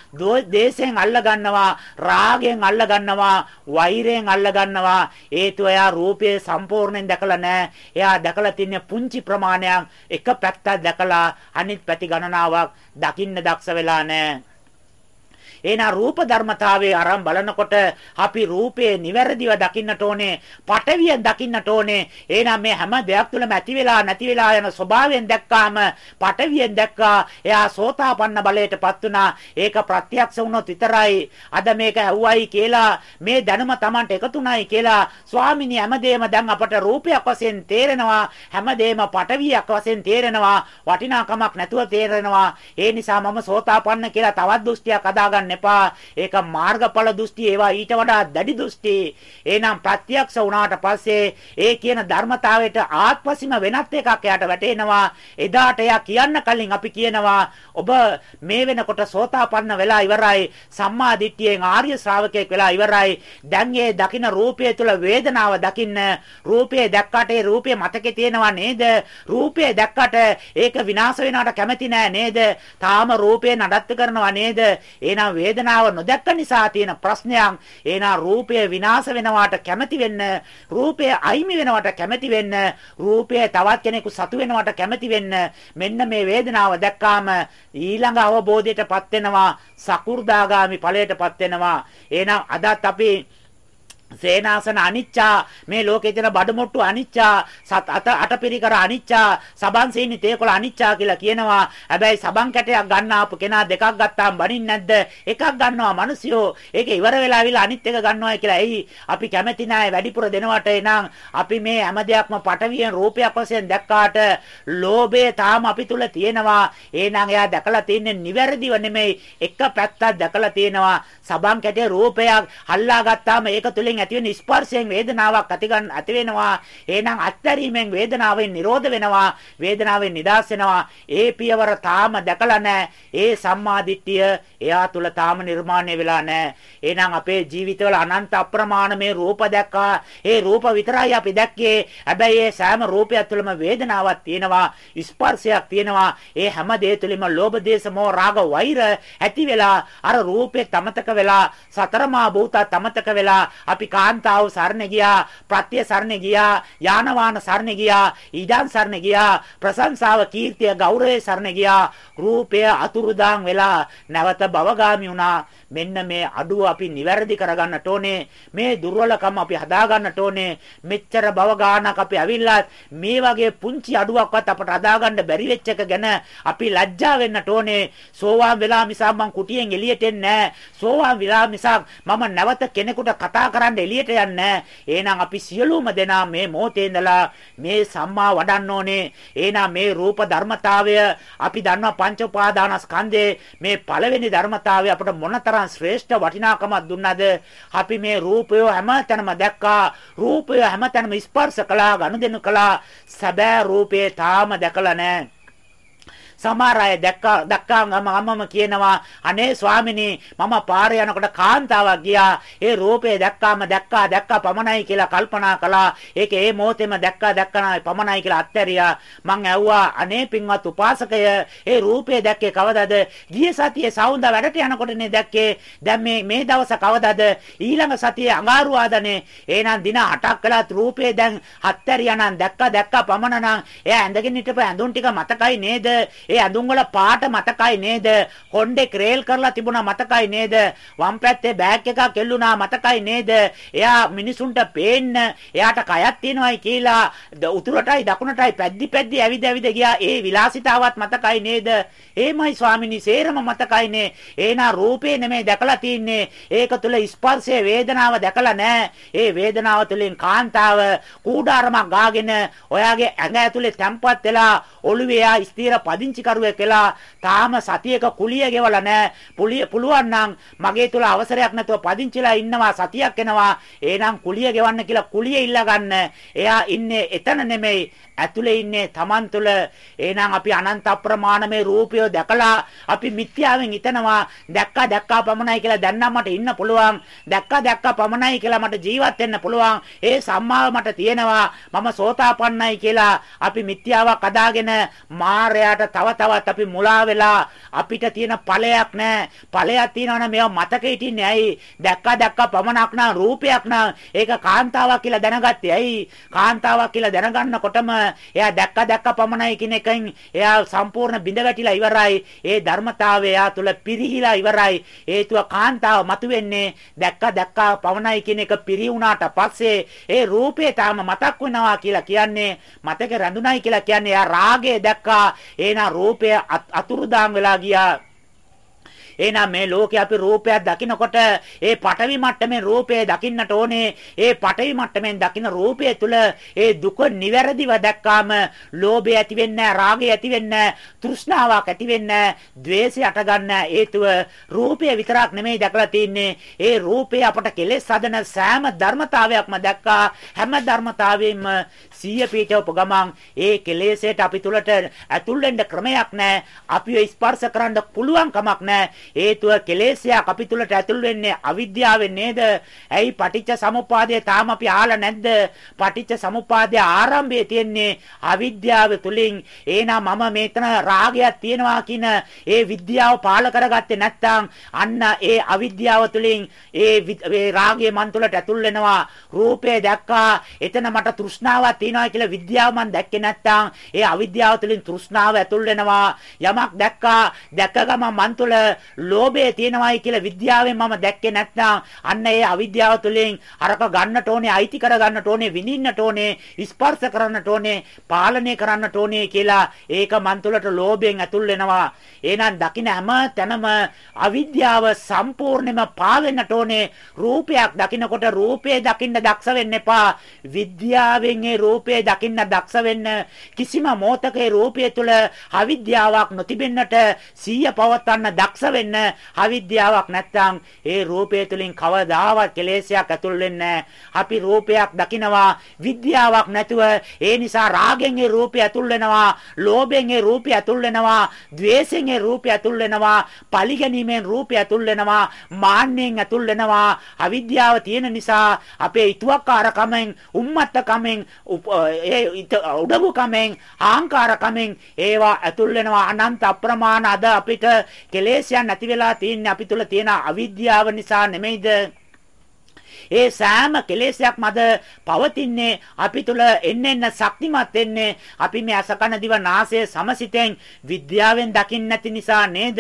දේශයෙන් අල්ලගන්නවා, රාගයෙන් අල්ලගන්නවා, වෛරයෙන් අල්ලගන්නවා. හේතුව එයා රූපය සම්පූර්ණයෙන් දැකලා නැහැ. එයා දැකලා තින්නේ පුංචි ප්‍රමාණයක් එක පැත්තක් දැකලා අනිත් පැති ගණනාවක් දකින්න දක්ෂ වෙලා නැහැ. එහෙනම් රූප ධර්මතාවයේ අරන් බලනකොට අපි රූපේ නිවැරදිව දකින්නට ඕනේ. පටවියෙන් දකින්නට ඕනේ. එහෙනම් මේ හැම දෙයක් තුළම ඇති වෙලා නැති වෙලා යන ස්වභාවයෙන් දැක්කාම පටවියෙන් දැක්කා. එයා සෝතාපන්න බලයටපත් වුණා. ඒක ප්‍රත්‍යක්ෂ වුණොත් විතරයි. අද මේක ඇහුවයි කියලා මේ දැනුම Tamanට එකතුණයි කියලා ස්වාමිනී හැමදේම දැන් අපට රූපයක් වශයෙන් තේරෙනවා. හැමදේම පටවියක් වශයෙන් තේරෙනවා. වටිනාකමක් නැතුව තේරෙනවා. ඒ නිසා මම සෝතාපන්න කියලා තවත් දෘෂ්ටියක් අදාගන්න එපා. ඒක මාර්ගඵල දෘෂ්ටි ඒවා ඊට වඩා දැඩි දෘෂ්ටි. එහෙනම් ප්‍රත්‍යක්ෂ වුණාට පස්සේ ඒ කියන ධර්මතාවයට ආත්පසීම වෙනත් එකක් එයාට වැටෙනවා. එදාට එයා කියන්න කලින් අපි කියනවා ඔබ මේ වෙනකොට සෝතාපන්න වෙලා ඉවරයි. සම්මා දිට්ඨියෙන් ආර්ය ශ්‍රාවකයෙක් වෙලා ඉවරයි. දැන් ඒ දකින්න රූපය තුල වේදනාව දකින්න. රූපය දැක්කට ඒ රූපය මතකේ තියෙනවා නේද? රූපය දැක්කට ඒක විනාශ වෙනවට කැමති නෑ නේද? තාම රූපය නඩත්තු කරනවා නේද? එහෙනම් වේදනාව නොදැක්ක නිසා තියෙන ප්‍රශ්නයක්. එහෙනම් රූපය විනාශ වෙනවට කැමති වෙන්න, රූපය අයිමි වෙනවට කැමති වෙන්න, රූපය තවත් කෙනෙකු සතු වෙනවට කැමති වෙන්න. මෙන්න මේ වේදනාව දැක්කාම ඊළඟ අවබෝධයටපත් වෙනවා, සකු르දාගාමි ඵලයටපත් වෙනවා. එහෙනම් අදත් අපි සේනාසන අනිච්චා මේ ලෝකේ තියෙන බඩමුට්ටු අනිච්චා සත් අත අටපිරිකර අනිච්චා සබන් සීනි තේකොළ අනිච්චා කියලා කියනවා. හැබැයි සබන් කැටයක් ගන්න ආපු කෙනා දෙකක් ගත්තාම බනින්නේ නැද්ද? එකක් ගන්නවා මිනිසියෝ ඒක ඉවර වෙලා ආවිලා අනිත් එක ගන්නවා කියලා. එයි අපි කැමති නැහැ. වැඩිපුර දෙනවට එනං අපි මේ හැම දෙයක්ම පටවියෙන් රූපයක් වශයෙන් දැක්කාට ලෝභය තාම අපි තුල තියෙනවා. එහෙනම් එයා දැකලා තින්නේ නිවැරදිව නෙමෙයි. එක පැත්තක් දැකලා තියෙනවා. සබන් කැටේ රූපයක් අල්ලා ගත්තාම ඒක තුලින් තුලින් ඇතිවෙන ස්පර්ශයෙන් වේදනාවක් ඇති ගන්න ඇති වෙනවා. එහෙනම් අත්හැරීමෙන් වේදනාවෙන් නිරෝධ වෙනවා. වේදනාවෙන් නිදාස් වෙනවා. ඒ පියවර තාම දැකලා නැහැ. ඒ සම්මාදිට්ඨිය එයා තුල තාම නිර්මාණය වෙලා නැහැ. එහෙනම් අපේ ජීවිතවල අනන්ත අප්‍රමාණ මේ රූප දැක්කා. ඒ රූප විතරයි අපි දැක්කේ. හැබැයි ඒ සෑම රූපයක් තුළම වේදනාවක් තියෙනවා. ස්පර්ශයක් තියෙනවා. ඒ හැම දේ තුළම ලෝභ දේශ මොහ රාග වෛර ඇති වෙලා අර රූපේ තමතක වෙලා සතරමා භූත තමතක වෙලා අපි අපි කාන්තාව සරණ ගියා, ප්‍රත්‍ය සරණ ගියා, යාන වාහන සරණ ගියා, ඊඩම් සරණ ගියා, ප්‍රශංසාව, කීර්තිය, ගෞරවය සරණ ගියා. රූපය අතුරුදාන් වෙලා නැවත භවගාමි වුණා. මෙන්න මේ අඩුව අපි නිවැරදි කරගන්නට ඕනේ. මේ දුර්වලකම් අපි හදාගන්නට ඕනේ. මෙච්චර භව ගානක් අපි ඇවිල්ලා මේ වගේ පුංචි අඩුවක්වත් අපට හදාගන්න බැරි වෙච්ච එක ගැන අපි ලැජ්ජා වෙන්නට ඕනේ. සෝවාන් වෙලා මිසක් මං කුටියෙන් එළියට එන්නේ නැහැ. සෝවාන් වෙලා මිසක් මම නැවත කෙනෙකුට කතා කරන්න එළියට යන්නේ නැහැ. එහෙනම් අපි සියලුම දෙනා මේ මොහොතේ ඉඳලා මේ සම්මා වඩන්න ඕනේ. එහෙනම් මේ රූප ධර්මතාවය අපි දන්නවා පංච උපාදානස්කන්ධේ මේ පළවෙනි ධර්මතාවය අපට මොනතරම් තරම් ශ්‍රේෂ්ඨ වටිනාකමක් දුන්නද අපි මේ රූපය හැමතැනම දැක්කා රූපය හැමතැනම ස්පර්ශ කළා ගනුදෙනු කළා සැබෑ රූපේ තාම දැකලා නැහැ සමහර අය දැක්කා දැක්කාම මමම කියනවා අනේ ස්වාමිනේ මම පාරේ යනකොට කාන්තාවක් ගියා. ඒ රූපේ දැක්කාම දැක්කා දැක්කා පමණයි කියලා කල්පනා කළා. ඒක ඒ මොහොතේම දැක්කා දැක්කනා පමණයි කියලා අත්හැරියා. මං ඇහුවා අනේ පින්වත් උපාසකය ඒ රූපේ දැක්කේ කවදද? ගිය සතියේ සවුන්දා වැඩට යනකොටනේ දැක්කේ. දැන් මේ මේ දවස කවදද? ඊළඟ සතියේ අඟහරුවාදනේ. එහෙනම් දින 8ක් කළත් රූපේ දැන් අත්හැරියා නම් දැක්කා දැක්කා පමණ නම් එයා ඇඳගෙන හිටපු ඇඳුම් ටික මතකයි නේද? ඒ ඇඳුම් වල පාට මතකයි නේද? කොණ්ඩේ ක්‍රේල් කරලා තිබුණා මතකයි නේද? වම් පැත්තේ බෑග් එකක් එල්ලුණා මතකයි නේද? එයා මිනිසුන්ට පේන්න එයාට කයක් තියෙනවයි කියලා උතුරටයි දකුණටයි පැද්දි පැද්දි ඇවිද ඇවිද ගියා. ඒ විලාසිතාවත් මතකයි නේද? ඒමයි ස්වාමිනී සේරම මතකයිනේ. ඒනා රූපේ නෙමෙයි දැකලා තින්නේ. ඒක තුල ස්පර්ශයේ වේදනාව දැකලා නැහැ. ඒ වේදනාව තුලින් කාන්තාව කූඩාරමක් ගාගෙන ඔයාගේ ඇඟ ඇතුලේ තැම්පත් වෙලා ඔළුවේ ආ ස්ථීර පදිංචි කරුවෙක් වෙලා තාම සතියක කුලිය ගෙවලා නැහැ. පුළුවන් නම් මගේ තුල අවසරයක් නැතුව පදිංචිලා ඉන්නවා සතියක් එනවා. එහෙනම් කුලිය ගෙවන්න කියලා කුලිය ඉල්ලා ගන්න. එයා ඉන්නේ එතන නෙමෙයි ඇතුලේ ඉන්නේ Taman තුල එහෙනම් අපි අනන්ත අප්‍රමාණ මේ රූපය දැකලා අපි මිත්‍යාවෙන් හිතනවා දැක්කා දැක්කා පමණයි කියලා දැන් නම් මට ඉන්න පුළුවන් දැක්කා දැක්කා පමණයි කියලා මට ජීවත් වෙන්න පුළුවන් ඒ සම්මාව මට තියෙනවා මම සෝතාපන්නයි කියලා අපි මිත්‍යාවක් අදාගෙන මායයට තව තවත් අපි මුලා වෙලා අපිට තියෙන ඵලයක් නැහැ ඵලයක් තියෙනවනේ මේව මතක හිටින්නේ ඇයි දැක්කා දැක්කා පමණක් නම් රූපයක් නම් ඒක කාන්තාවක් කියලා දැනගත්තේ ඇයි කාන්තාවක් කියලා දැනගන්නකොටම එයා දැක්ක දැක්ක පමණයි කියන එකෙන් එයා සම්පූර්ණ බිඳ වැටිලා ඉවරයි. ඒ ධර්මතාවය එයා තුල පිරිහිලා ඉවරයි. හේතුව කාන්තාව මතුවෙන්නේ දැක්ක දැක්ක පමණයි කියන එක පිරි වුණාට පස්සේ ඒ රූපේ තාම මතක් වෙනවා කියලා කියන්නේ මතක රැඳුණයි කියලා කියන්නේ එයා රාගය දැක්කා. එනා රූපය අතුරුදාම් වෙලා ගියා. එහෙනම් මේ ලෝකේ අපි රූපයක් දකිනකොට ඒ පටවි මට්ටමේ රූපය දකින්නට ඕනේ. ඒ පටවි මට්ටමෙන් දකින රූපය තුල ඒ දුක නිවැරදිව දැක්කාම ලෝභය ඇති වෙන්නේ රාගය ඇති වෙන්නේ තෘෂ්ණාවක් ඇති වෙන්නේ ද්වේෂය අට ගන්න හේතුව රූපය විතරක් නෙමෙයි දැකලා තින්නේ. ඒ රූපය අපට කෙලෙස් හදන සෑම ධර්මතාවයක්ම දැක්කා. හැම ධර්මතාවෙම සීය පීඨවප ගමන් ඒ කෙලෙසයට අපි තුලට ඇතුල් වෙන්න ක්‍රමයක් නැහැ. අපිව ස්පර්ශ කරන්න පුළුවන් කමක් නැහැ. හේතුව කෙලෙසයක් අපි තුලට ඇතුල් වෙන්නේ අවිද්‍යාවෙන් නේද? ඇයි පටිච්ච සමුප්පාදය තාම අපි ආලා නැද්ද? පටිච්ච සමුප්පාදයේ ආරම්භයේ තියෙන්නේ අවිද්‍යාව තුලින්. එහෙනම් මම මේතන රාගයක් තියෙනවා කියන ඒ විද්‍යාව පාල කරගත්තේ නැත්නම් අන්න ඒ අවිද්‍යාව තුලින් ඒ රාගය මන් තුලට ඇතුල් වෙනවා. රූපේ දැක්කා. එතන මට තෘෂ්ණාවක් තියෙනවා කියලා විද්‍යාව මන් දැක්කේ නැත්නම් ඒ අවිද්‍යාව තුලින් තෘෂ්ණාව ඇතුල් වෙනවා. යමක් දැක්කා. දැක්ක ගමන් මන් තුල ලෝභය තියෙනවායි කියලා විද්‍යාවෙන් මම දැක්කේ නැත්නම් අන්න ඒ අවිද්‍යාව තුළින් අරක ගන්නට ඕනේ අයිති කර ගන්නට ඕනේ විඳින්නට ඕනේ ස්පර්ශ කරන්නට ඕනේ පාලනය කරන්නට ඕනේ කියලා ඒක මන් තුළට ලෝභයෙන් ඇතුල් වෙනවා එහෙනම් දකින්න හැම තැනම අවිද්‍යාව සම්පූර්ණයෙන්ම පාවෙන්නට ඕනේ රූපයක් දකින්නකොට රූපේ දකින්න දක්ෂ වෙන්න එපා විද්‍යාවෙන් ඒ රූපේ දකින්න දක්ෂ වෙන්න කිසිම මොහතකේ රූපය තුළ අවිද්‍යාවක් නොතිබෙන්නට සීය පවත්වන්න දක්ෂ වෙන්න අවිද්‍යාවක් නැත්නම් ඒ රූපය තුලින් කවදාවත් කෙලෙසයක් ඇතුල් වෙන්නේ අපි රූපයක් දකිනවා විද්‍යාවක් නැතුව ඒ නිසා රාගෙන් ඒ රූපය ඇතුල් වෙනවා ලෝභයෙන් ඒ රූපය ඇතුල් වෙනවා ద్వේෂයෙන් ඒ රූපය ඇතුල් වෙනවා පලිගැනීමෙන් රූපය ඇතුල් වෙනවා මාන්නෙන් ඇතුල් වෙනවා. අවිද්‍යාව තියෙන නිසා අපේ ඊතුවක්කාරකමෙන් උම්මත්තකමෙන් ඒ උඩඟුකමෙන් ආහංකාරකමෙන් ඒවා ඇතුල් වෙනවා. අනන්ත අප්‍රමාණ අද අපිට කෙලෙස්යන් නැති වෙලා තින්නේ අපි තුල තියෙන අවිද්‍යාව නිසා නෙමෙයිද? ඒ සෑම කෙලෙසයක් මද පවතින්නේ. අපි තුල එන්න එන්න ශක්තිමත් වෙන්නේ. අපි මේ අසකන දිව නාසය සමසිතෙන් විද්‍යාවෙන් දකින්න නැති නිසා නේද?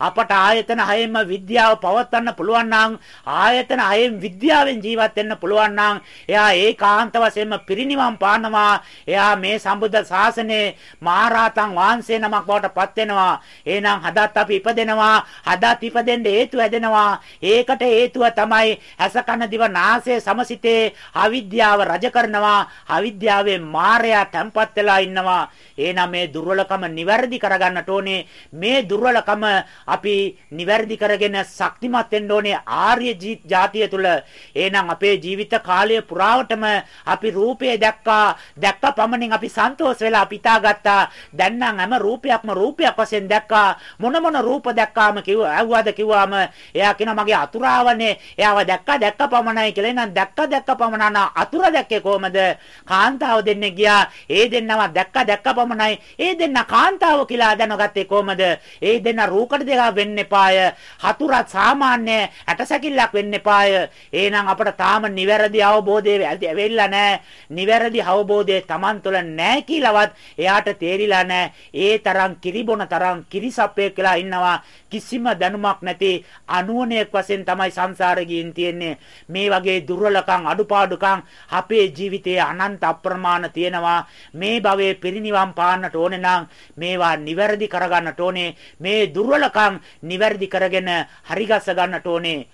අපට ආයතන හයෙම විද්‍යාව පවත්වන්න පුළුවන් නම් ආයතන හයෙන් විද්‍යාවෙන් ජීවත් වෙන්න පුළුවන් නම් එයා ඒකාන්ත වශයෙන්ම පිරිනිවන් පානවා. එයා මේ සම්බුද්ධ ශාසනයේ මහරහතන් වහන්සේ නමක් බවට පත් වෙනවා. එහෙනම් හදත් අපි ඉපදෙනවා. හදත් ඉපදෙන්න හේතු හැදෙනවා. ඒකට හේතුව තමයි අසකන දිව නාසය සමසිතේ අවිද්‍යාව රජ කරනවා. අවිද්‍යාවේ මායя තැම්පත් වෙලා ඉන්නවා. එහෙනම් මේ දුර්වලකම නිවැරදි කරගන්නට ඕනේ. මේ දුර්වලකම අපි නිවැරදි කරගෙන ශක්තිමත් වෙන්න ඕනේ ආර්ය ජාතිය තුල එහෙනම් අපේ ජීවිත කාලය පුරාවටම අපි රූපය දැක්කා. දැක්ක පමණින් අපි සන්තෝෂ වෙලා පිටාගත්තා දැන් නම් හැම රූපයක්ම රූපයක් වශයෙන් දැක්කා. මොන මොන රූප දැක්කාම කිව්වා ඇහුවාද කිව්වාම එයා කියනවා මගේ අතුරාවනේ. එයාව දැක්කා දැක්ක පමණ පමණයි කියලා නම් දැක්ක දැක්ක පමණ අතුර දැක්කේ කොහමද? කාන්තාව දෙන්නේ ගියා. ඒ දෙන්නව දැක්ක දැක්ක පමණයි. ඒ දෙන්න කාන්තාව කියලා දැනගත්තේ කොහමද? ඒ දෙන්න රූකඩ දෙකක් වෙන්න එපාය. හතුරත් සාමාන්‍ය ඇටසැකිල්ලක් වෙන්න එපාය. එහෙනම් අපට තාම නිවැරදි අවබෝධය ඇවිල්ලා නැහැ. නිවැරදි අවබෝධය Taman තුළ නැහැ කියලාවත් එයාට තේරිලා නැහැ. ඒ තරම් කිරිබොන තරම් කිරිසප්පේ කියලා ඉන්නවා. කිසිම දැනුමක් නැති අනුවණයක් වශයෙන් තමයි සංසාරේ ගින් තියෙන්නේ. මේ වගේ දුර්වලකම් අඩුපාඩුකම් අපේ ජීවිතයේ අනන්ත අප්‍රමාණ තියෙනවා. මේ භවයේ පිරිනිවන් පාන්නට ඕනේ නම් මේවා නිවැරදි කරගන්නට ඕනේ. මේ දුර්වලකම් නිවැරදි කරගෙන හරිගස්ස ගන්නට ඕනේ.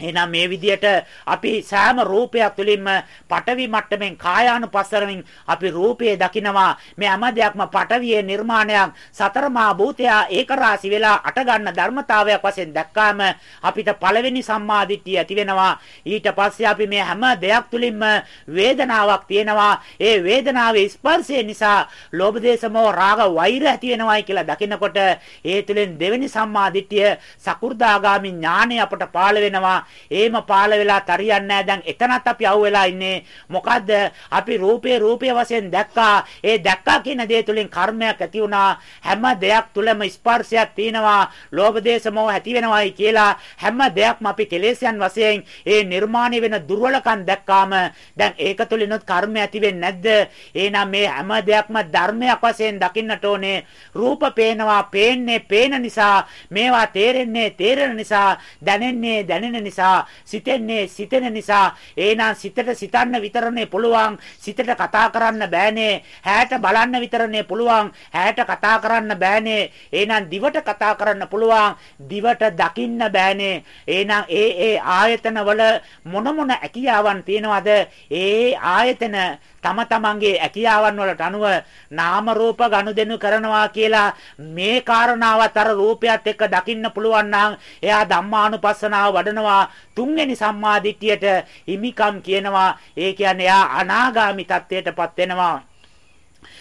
එහෙනම් මේ විදියට අපි සෑම රූපයක් තුළින්ම පටවි මට්ටමින් කායානුපස්සරමින් අපි රූපයේ දකිනවා. මේ හැම දෙයක්ම පටවියේ නිර්මාණයක් සතරමා භූතයා ඒකරාශි වෙලා අට ගන්න ධර්මතාවයක් වශයෙන් දැක්කාම අපිට පළවෙනි සම්මාදිට්ඨිය ඇති වෙනවා. ඊට පස්සේ අපි මේ හැම දෙයක් තුළින්ම වේදනාවක් තියෙනවා. ඒ වේදනාවේ ස්පර්ශය නිසා ලෝභ දේශ මොහ රාග වෛර ඇති වෙනවායි කියලා දකිනකොට ඒ තුළින් දෙවෙනි සම්මාදිට්ඨිය සකු르දාගාමි ඥානය අපට පාළ වෙනවා. ඒම පාළ වෙලා තරියන්නේ නැහැ. දැන් එතනත් අපි අවු වෙලා ඉන්නේ. මොකද්ද? අපි රූපේ රූපේ වශයෙන් දැක්කා. ඒ දැක්කා කියන දේ තුලින් කර්මයක් ඇති වුණා. හැම දෙයක් තුලම ස්පර්ශයක් තියෙනවා. ලෝභ දේශ මොහ ඇති වෙනවායි කියලා හැම දෙයක්ම අපි කෙලෙස්යන් වශයෙන් ඒ නිර්මාණය වෙන දුර්වලකම් දැක්කාම දැන් ඒක තුලිනුත් කර්ම ඇති වෙන්නේ නැද්ද? එහෙනම් මේ හැම දෙයක්ම ධර්මයක් වශයෙන් දකින්නට ඕනේ. රූප පේනවා, පේන්නේ පේන නිසා, මේවා තේරෙන්නේ තේරෙන නිසා, දැනෙන්නේ දැනෙන නිසා නිසා සිතෙන්නේ සිතෙන නිසා. එහෙනම් සිතට සිතන්න විතරනේ පුළුවන්. සිතට කතා කරන්න බෑනේ. හැට බලන්න විතරනේ පුළුවන්. හැට කතා කරන්න බෑනේ. එහෙනම් දිවට කතා කරන්න පුළුවන්. දිවට දකින්න බෑනේ. එහෙනම් ඒ ඒ ආයතන වල මොන මොන ඇකියාවන් තියනවද? ඒ ආයතන තම තමන්ගේ ඇකියාවන් වලට අනුව නාම රූප ගනුදෙනු කරනවා කියලා මේ කාරණාවත් අර රූපයත් එක්ක දකින්න පුළුවන් නම් එයා ධම්මානුපස්සනාව වඩනවා. තුන්වෙනි සම්මාදිට්ඨියට හිමිකම් කියනවා. ඒ කියන්නේ එයා අනාගාමි තත්ත්වයටපත් වෙනවා.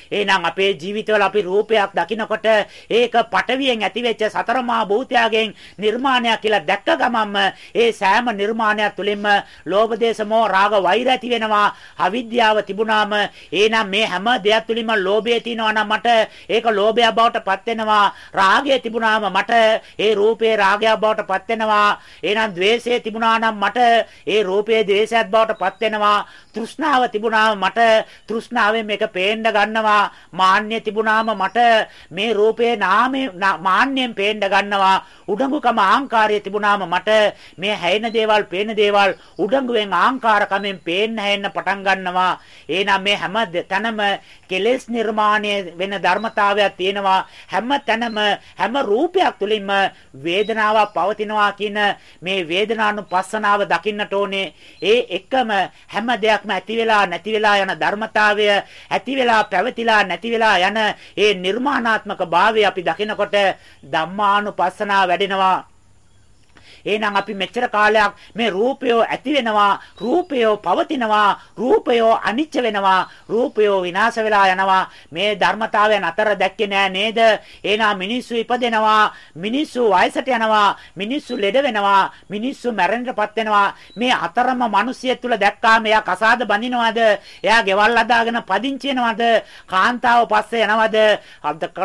එහෙනම් අපේ ජීවිතවල අපි රූපයක් දකිනකොට ඒක පටවියෙන් ඇතිවෙච්ච සතරමා භූතයාගෙන් නිර්මාණයක් කියලා දැක්ක ගමන්ම ඒ සෑම නිර්මාණයක් තුළින්ම ලෝභ දේශ මොහ රාග වෛර ඇති වෙනවා. අවිද්‍යාව තිබුණාම එහෙනම් මේ හැම දෙයක් තුළින්ම ලෝභය තිනවා නම් මට ඒක ලෝභය බවට පත් වෙනවා රාගය තිබුණාම මට ඒ රූපේ රාගය බවට පත් වෙනවා එහෙනම් ද්වේෂය තිබුණා නම් මට ඒ රූපේ ද්වේෂයත් බවට පත් වෙනවා තෘෂ්ණාව තිබුණාම මට තෘෂ්ණාවෙන් මේක පේන්න ගන්නවා. ගන්නවා මාන්නය තිබුණාම මට මේ රූපේ නාමේ මාන්නයෙන් පේන්න ගන්නවා. උඩඟුකම ආංකාරය තිබුණාම මට මේ හැයෙන දේවල් පේන දේවල් උඩඟුවෙන් ආංකාරකමෙන් පේන්න හැෙන්න පටන් ගන්නවා. එහෙනම් මේ හැම තැනම කෙලෙස් නිර්මාණය වෙන ධර්මතාවයක් තියෙනවා. හැම තැනම හැම රූපයක් තුළින්ම වේදනාවක් පවතිනවා කියන මේ වේදනානුපස්සනාව දකින්නට ඕනේ. ඒ එකම හැම දෙයක්ම ඇති වෙලා නැති වෙලා යන ධර්මතාවය ඇති වෙලා පැවතිලා වෙලා නැති වෙලා යන ඒ නිර්මාණාත්මක භාවය අපි දකිනකොට ධම්මානුපස්සනාව වැඩෙනවා. එහෙනම් අපි මෙච්චර කාලයක් මේ රූපය ඇති වෙනවා, රූපය පවතිනවා, රූපය අනිච්ච වෙනවා, රූපය විනාශ වෙලා යනවා. මේ ධර්මතාවයන් අතර දැක්කේ නෑ නේද? එහෙනම් මිනිස්සු ඉපදෙනවා, මිනිස්සු වයසට යනවා, මිනිස්සු ලෙඩ වෙනවා, මිනිස්සු මැරෙන්නටපත් වෙනවා. මේ අතරම මිනිසිය තුල දැක්කාම එයා කසාද බඳිනවද? එයා ගෙවල් අදාගෙන පදිංචි වෙනවද? කාන්තාව පස්සේ යනවද?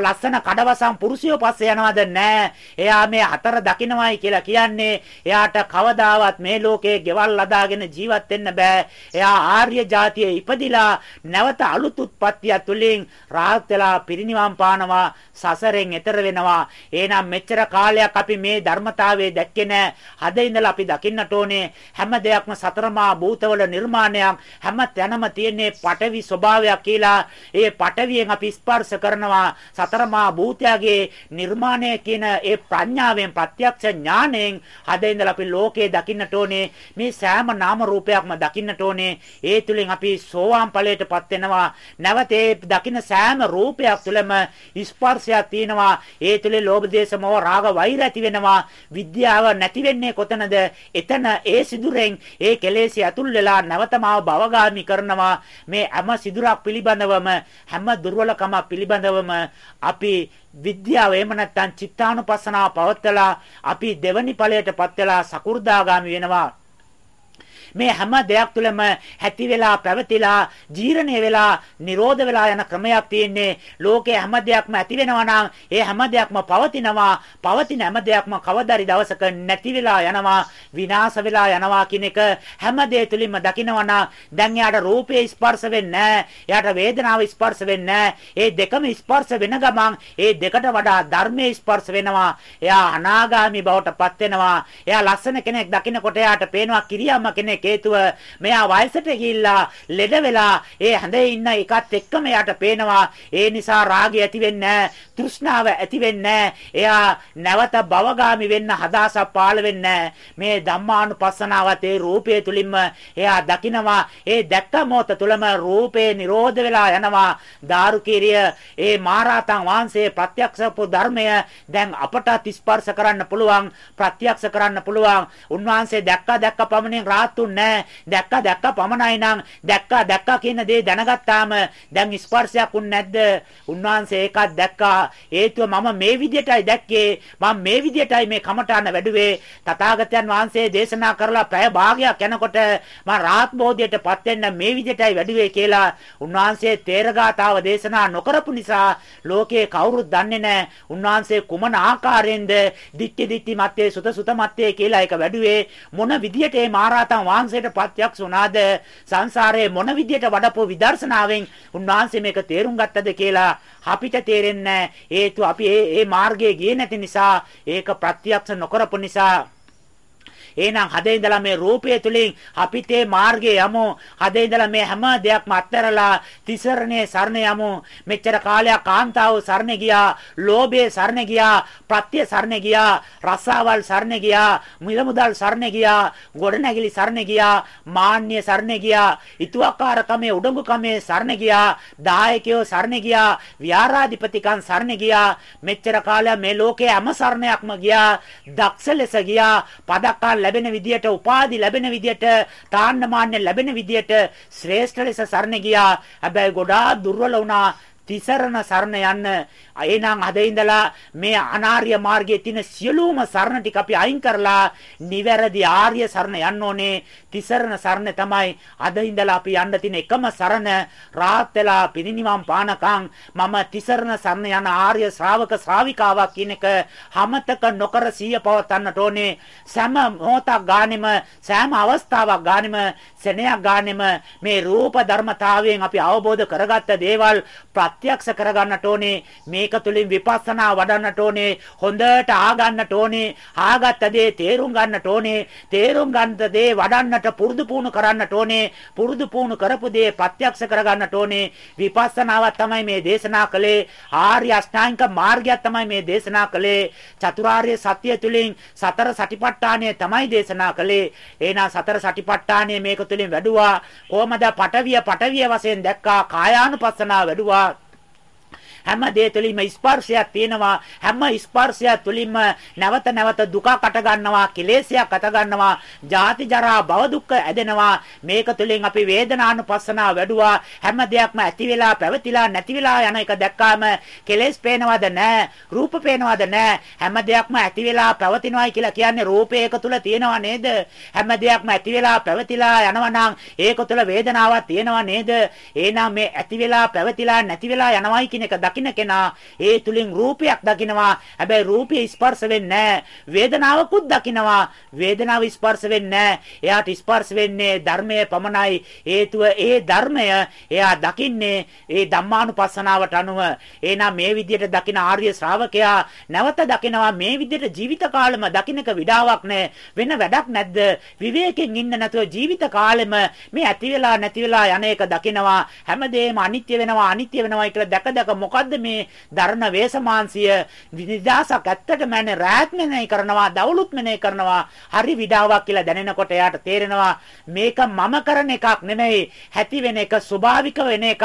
ලස්සන කඩවසම් පුරුෂයෝ පස්සේ යනවද? නෑ. එයා මේ අතර දකින්නවයි කියලා කියන්නේ එයාට කවදාවත් මේ ලෝකේ ගෙවල් අදාගෙන ජීවත් වෙන්න බෑ. එයා ආර්ය જાතියේ ඉපදිලා නැවත අලුත් උත්පත්තිය තුලින් රාහත් වෙලා පිරිනිවන් පානවා, සසරෙන් එතර වෙනවා. එහෙනම් මෙච්චර කාලයක් අපි මේ ධර්මතාවයේ දැක්කේ නෑ. අද ඉඳලා අපි දකින්නට ඕනේ හැම දෙයක්ම සතරමා භූතවල නිර්මාණයක්. හැම තැනම තියෙන්නේ පටවි ස්වභාවයක් කියලා. ඒ පටවියෙන් අපි ස්පර්ශ කරනවා සතරමා භූතයගේ නිර්මාණය කියන ඒ ප්‍රඥාවෙන් ප්‍රත්‍යක්ෂ ඥාණයෙන් අද ඉඳලා අපි ලෝකේ දකින්නට ඕනේ මේ සෑම නාම රූපයක්ම දකින්නට ඕනේ. ඒ තුලින් අපි සෝවාන් ඵලයටපත් වෙනවා. නැවත ඒ දකින්න සෑම රූපයක් තුළම ස්පර්ශයක් තියෙනවා. ඒ තුලේ ලෝභ දේශ මොහ රාග වෛර ඇති වෙනවා. විද්‍යාව නැති වෙන්නේ කොතනද? එතන ඒ සිදුරෙන් ඒ කෙලෙසි ඇතුල් වෙලා නැවතමාව භවගාමි කරනවා. මේ හැම සිදුරක් පිළිබඳවම හැම දුර්වලකම පිළිබඳවම අපි විද්‍යාව එහෙම නැත්නම් චිත්තානුපස්සනාව පවත්තලා අපි දෙවනි ඵලයටපත් වෙලා සකු르දාගාමි වෙනවා. මේ හැම දෙයක් තුළම ඇති වෙලා පැවතිලා ජීර්ණය වෙලා නිරෝධ වෙලා යන ක්‍රමයක් තියෙන්නේ. ලෝකේ හැම දෙයක්ම ඇති වෙනවා නම් ඒ හැම දෙයක්ම පවතිනවා. පවතින හැම දෙයක්ම කවදාරි දවසක නැති වෙලා යනවා, විනාශ වෙලා යනවා කියන එක හැම දෙය තුලින්ම දකිනවා නම් දැන් යාට රූපේ ස්පර්ශ වෙන්නේ නැහැ. යාට වේදනාව ස්පර්ශ වෙන්නේ නැහැ. ඒ දෙකම ස්පර්ශ වෙන ගමන් ඒ දෙකට වඩා ධර්මයේ ස්පර්ශ වෙනවා. එයා අනාගාමි බවට පත් වෙනවා. එයා ලස්සන කෙනෙක් දකින්නකොට එයාට පේනවා කිරියම්ම කෙනෙක් හේතුව මෙයා වයසට ගිහිල්ලා ලෙඩ වෙලා ඒ හැඳේ ඉන්න එකත් එක්කම එයාට පේනවා. ඒ නිසා රාගය ඇති වෙන්නේ තෘෂ්ණාව ඇති වෙන්නේ එයා නැවත භවගාමි වෙන්න හදාසක් පාළ වෙන්නේ මේ ධම්මානුපස්සනාවත් ඒ රූපය තුලින්ම එයා දකිනවා. ඒ දැක්ක මොහොත තුලම රූපේ නිරෝධ වෙලා යනවා. දාරුකීරිය ඒ මහරහතන් වහන්සේ ප්‍රත්‍යක්ෂපු ධර්මය දැන් අපට ස්පර්ශ කරන්න පුළුවන් ප්‍රත්‍යක්ෂ කරන්න පුළුවන් උන්වහන්සේ දැක්කා දැක්ක පමණින් රාහත්ුන් නැහැ දැක්කා දැක්ක පමණයි නම් දැක්කා දැක්කා කියන දේ දැනගත්තාම දැන් ස්පර්ශයක් උන් නැද්ද? උන්වහන්සේ ඒකත් දැක්කා. හේතුව මම මේ විදියටයි දැක්කේ. මම මේ විදියටයි මේ කමඨාන වැඩුවේ. තථාගතයන් වහන්සේ දේශනා කරලා පැය භාගයක් යනකොට මම රාහත් බෝධියටපත් වෙන්න මේ විදියටයි වැඩුවේ කියලා උන්වහන්සේ තේරගාතාව දේශනා නොකරපු නිසා ලෝකේ කවුරුත් දන්නේ නැහැ. උන්වහන්සේ කුමන ආකාරයෙන්ද දික්ටි දික්ටි මැත්තේ සුත සුත මැත්තේ කියලා එක වැඩුවේ? මොන විදියට මේ මහරහතන් වහන්සේට ප්‍රත්‍යක්ෂ වුණාද සංසාරයේ මොන විදියට වඩපු විදර්ශනාවෙන් උන්වහන්සේ මේක තේරුම් ගත්තද කියලා අපිට තේරෙන්නේ හේතු අපි මේ මේ මාර්ගයේ ගියේ නැති නිසා ඒක ප්‍රත්‍යක්ෂ නොකරපු නිසා එහෙනම් හදේ ඉඳලා මේ රූපය තුලින් අපිට මේ මාර්ගයේ යමු. හදේ ඉඳලා මේ හැම දෙයක්ම අත්හැරලා තිසරණේ සරණ යමු. මෙච්චර කාලයක් කාන්තාව සරණ ගියා, ලෝභයේ සරණ ගියා, ප්‍රත්‍ය සරණ ගියා, රසාවල් සරණ ගියා, මිලමුදල් සරණ ගියා, ගොඩනැගිලි සරණ ගියා, මාන්නය සරණ ගියා, ඊතුවක්කාරකමේ උඩඟුකමේ සරණ ගියා, දායකයෝ සරණ ගියා, විහාරාධිපතිකන් සරණ ගියා. මෙච්චර කාලයක් මේ ලෝකයේ හැම සරණයක්ම ගියා. දක්ෂ ලෙස ගියා. පදක්කල් ලැබෙන විදියට උපාධි ලැබෙන විදියට තාන්න මාන්න ලැබෙන විදියට ශ්‍රේෂ්ඨ ලෙස සරණ ගියා. හැබැයි ගොඩාක් දුර්වල වුණා. තිසරණ සරණ යන්න. එහෙනම් අද ඉඳලා මේ අනාර්ය මාර්ගයේ තියෙන සියලුම සරණ ටික අපි අයින් කරලා නිවැරදි ආර්ය සරණ යන්න ඕනේ. තිසරණ සරණ තමයි අද ඉඳලා අපි යන්න තියෙන එකම සරණ. රාත් වෙලා පිරිනිවන් පානකම් මම තිසරණ සරණ යන ආර්ය ශ්‍රාවක ශ්‍රාවිකාවක් කියන එක හැමතක නොකර සිය පවත්වන්නට ඕනේ. සෑම මොහොතක් ගානෙම සෑම අවස්ථාවක් ගානෙම සෙනෙයක් ගානෙම මේ රූප ධර්මතාවයෙන් අපි අවබෝධ කරගත්ත දේවල් ප්‍රත්‍යක්ෂ කරගන්නට ඕනේ. මේක තුලින් විපස්සනා වඩන්නට ඕනේ. හොඳට ආගන්නට ඕනේ. ආගත්ත දේ තේරුම් ගන්නට ඕනේ. තේරුම් ගන්නත දේ වඩන්නට පුරුදු පුහුණු කරන්නට ඕනේ. පුරුදු පුහුණු කරපු දේ ප්‍රත්‍යක්ෂ කරගන්නට ඕනේ. විපස්සනාවක් තමයි මේ දේශනා කළේ. ආර්ය අෂ්ටාංගික මාර්ගයක් තමයි මේ දේශනා කළේ. චතුරාර්ය සත්‍ය තුලින් සතර සටිපට්ඨානය තමයි දේශනා කළේ. එහෙනම් සතර සටිපට්ඨානය මේක තුලින් වැඩුවා. කොහමද? පටවිය පටවිය වශයෙන් දැක්කා. කායානුපස්සනාව වැඩුවා. හැම දේ තුළින්ම ස්පර්ශයක් තියෙනවා හැම ස්පර්ශයක් තුළින්ම නැවත නැවත දුකක් අට ගන්නවා කෙලෙසයක් අට ගන්නවා ජාති ජරා භව දුක්ඛ ඇදෙනවා. මේක තුළින් අපි වේදනානුපස්සනාව වැඩුවා. හැම දෙයක්ම ඇති වෙලා පැවතිලා නැති වෙලා යන එක දැක්කාම කෙලෙස් පේනවද නැහැ රූප පේනවද නැහැ. හැම දෙයක්ම ඇති වෙලා පැවතිනවායි කියලා කියන්නේ රූපේ එක තුල තියෙනව නේද? හැම දෙයක්ම ඇති වෙලා පැවතිලා යනවා නම් ඒක තුල වේදනාවක් තියෙනව නේද? එහෙනම් මේ ඇති වෙලා පැවතිලා නැති වෙලා යනවායි කියන එක දකින්න කෙනා ඒ තුලින් රූපයක් දකිනවා. හැබැයි රූපය ස්පර්ශ වෙන්නේ වේදනාවකුත් දකිනවා. වේදනාව ස්පර්ශ වෙන්නේ එයාට ස්පර්ශ වෙන්නේ ධර්මයේ පමණයි. හේතුව ඒ ධර්මය එයා දකින්නේ ඒ ධම්මානුපස්සනාවට අනුව. එහෙනම් මේ විදිහට දකින ආර්ය ශ්‍රාවකයා නැවත දකිනවා මේ විදිහට ජීවිත කාලෙම දකින්නක විඩාවක් නැහැ. වෙන වැඩක් නැද්ද? විවේකයෙන් ඉන්න නැතුව ජීවිත කාලෙම මේ ඇති වෙලා නැති වෙලා යන එක දකිනවා. හැමදේම අනිත්‍ය වෙනවා අනිත්‍ය වෙනවා කියලා දැක දැක මොකද මොකද්ද මේ දරණ වේසමාංශය? විනිදාසක් ඇත්තට මන්නේ රාත් මෙනේ කරනවා දවලුත් මෙනේ කරනවා. හරි විඩාවක් කියලා දැනෙනකොට එයාට තේරෙනවා මේක මම කරන එකක් නෙමෙයි. හැටි වෙන එක ස්වභාවික වෙන එකක්.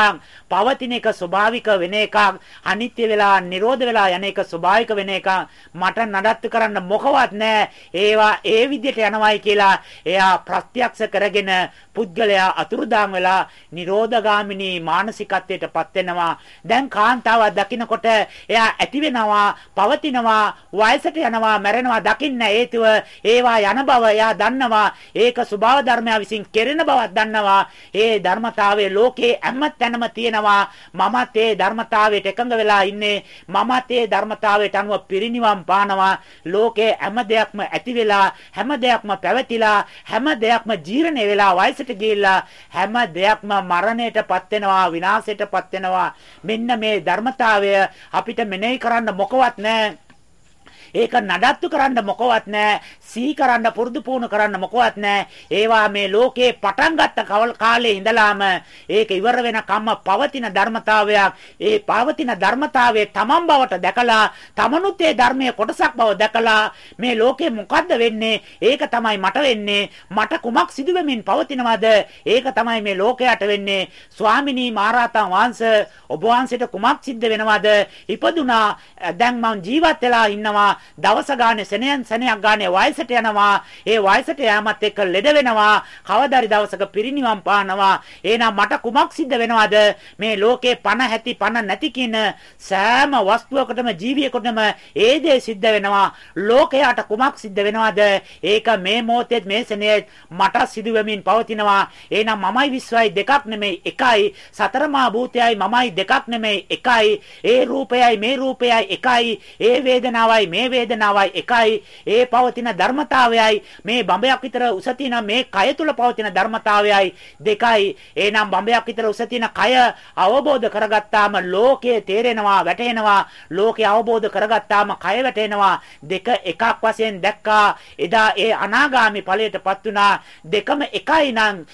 පවතින එක ස්වභාවික වෙන එකක්. අනිත්‍ය වෙලා නිරෝධ වෙලා යන එක ස්වභාවික වෙන එකක්. මට නඩත්තු කරන්න මොකවත් නැහැ. ඒවා ඒ විදිහට යනවායි කියලා එයා ප්‍රත්‍යක්ෂ කරගෙන පුද්ගලයා අතුරුදාන් වෙලා නිරෝධගාමිනී මානසිකත්වයටපත් වෙනවා. දැන් කාන්ත ධර්මතාවක් දකිනකොට එයා ඇති වෙනවා, පවතිනවා, වයසට යනවා, මැරෙනවා දකින්න හේතුව ඒවා යන බව එයා දන්නවා. ඒක ස්වභාව ධර්මයා විසින් කෙරෙන බවක් දන්නවා. ඒ ධර්මතාවයේ ලෝකේ හැම තැනම තියෙනවා. මමත් ඒ ධර්මතාවයට එකඟ වෙලා ඉන්නේ. මමත් ඒ ධර්මතාවයට අනුව පිරිනිවන් පානවා. ලෝකේ හැම දෙයක්ම ඇති වෙලා, හැම දෙයක්ම පැවතිලා, හැම දෙයක්ම ජීර්ණ වෙලා වයසට ගිහිල්ලා හැම දෙයක්ම මරණයටපත් වෙනවා, විනාශයටපත් වෙනවා. මෙන්න මේ ධර්මතාවය අපිට මෙනෙහි කරන්න මොකවත් නැහැ. ඒක නඩත්තු කරන්න මොකවත් නැහැ. සිහි කරන්න පුරුදු පුහුණු කරන්න මොකවත් නැහැ. ඒවා මේ ලෝකේ පටන් ගත්ත කාලේ ඉඳලාම ඒක ඉවර වෙන කම්ම පවතින ධර්මතාවයක්. ඒ පවතින ධර්මතාවයේ තමන් බවට දැකලා තමනුත් ඒ ධර්මයේ කොටසක් බව දැකලා මේ ලෝකේ මොකද්ද වෙන්නේ? ඒක තමයි මට වෙන්නේ. මට කුමක් සිදු වෙමින් පවතිනවද? ඒක තමයි මේ ලෝකයට වෙන්නේ. ස්වාමිනී මහරහතන් වහන්සේ ඔබ වහන්සේට කුමක් සිද්ධ වෙනවද? ඉපදුනා දැන් මං ජීවත් වෙලා ඉන්නවා. දවස ගානේ සෙනෙන් සෙනයක් ගානේ වයසට යනවා. ඒ වයසට යෑමත් එක්ක ලෙඩ වෙනවා. කවදාරි දවසක පිරිනිවන් පානවා. එහෙනම් මට කුමක් සිද්ධ වෙනවද? මේ ලෝකේ පණ ඇති පණ නැති කියන සෑම වස්තුවකටම ජීවියෙකුටම ඒ දේ සිද්ධ වෙනවා. ලෝකයට කුමක් සිද්ධ වෙනවද? ඒක මේ මොහොතේ මේ සෙනෙත් මට සිදු වෙමින් පවතිනවා. එහෙනම් මමයි විශ්වයි දෙකක් නෙමෙයි එකයි. සතරමා භූතයයි මමයි දෙකක් නෙමෙයි එකයි. ඒ රූපයයි මේ රූපයයි එකයි. ඒ වේදනාවයි මේ වේදනාවයි එකයි ඒ පවතින ධර්මතාවයයි. මේ බඹයක් විතර උස තියෙන මේ කය තුල පවතින ධර්මතාවයයි. දෙකයි එහෙනම් බඹයක් විතර උස තියෙන කය අවබෝධ කරගත්තාම ලෝකයේ තේරෙනවා වැටෙනවා ලෝකය අවබෝධ කරගත්තාම කය වැටෙනවා. දෙක එකක් වශයෙන් දැක්කා. එදා ඒ අනාගාමි ඵලයටපත් වුණා. දෙකම එකයි නම්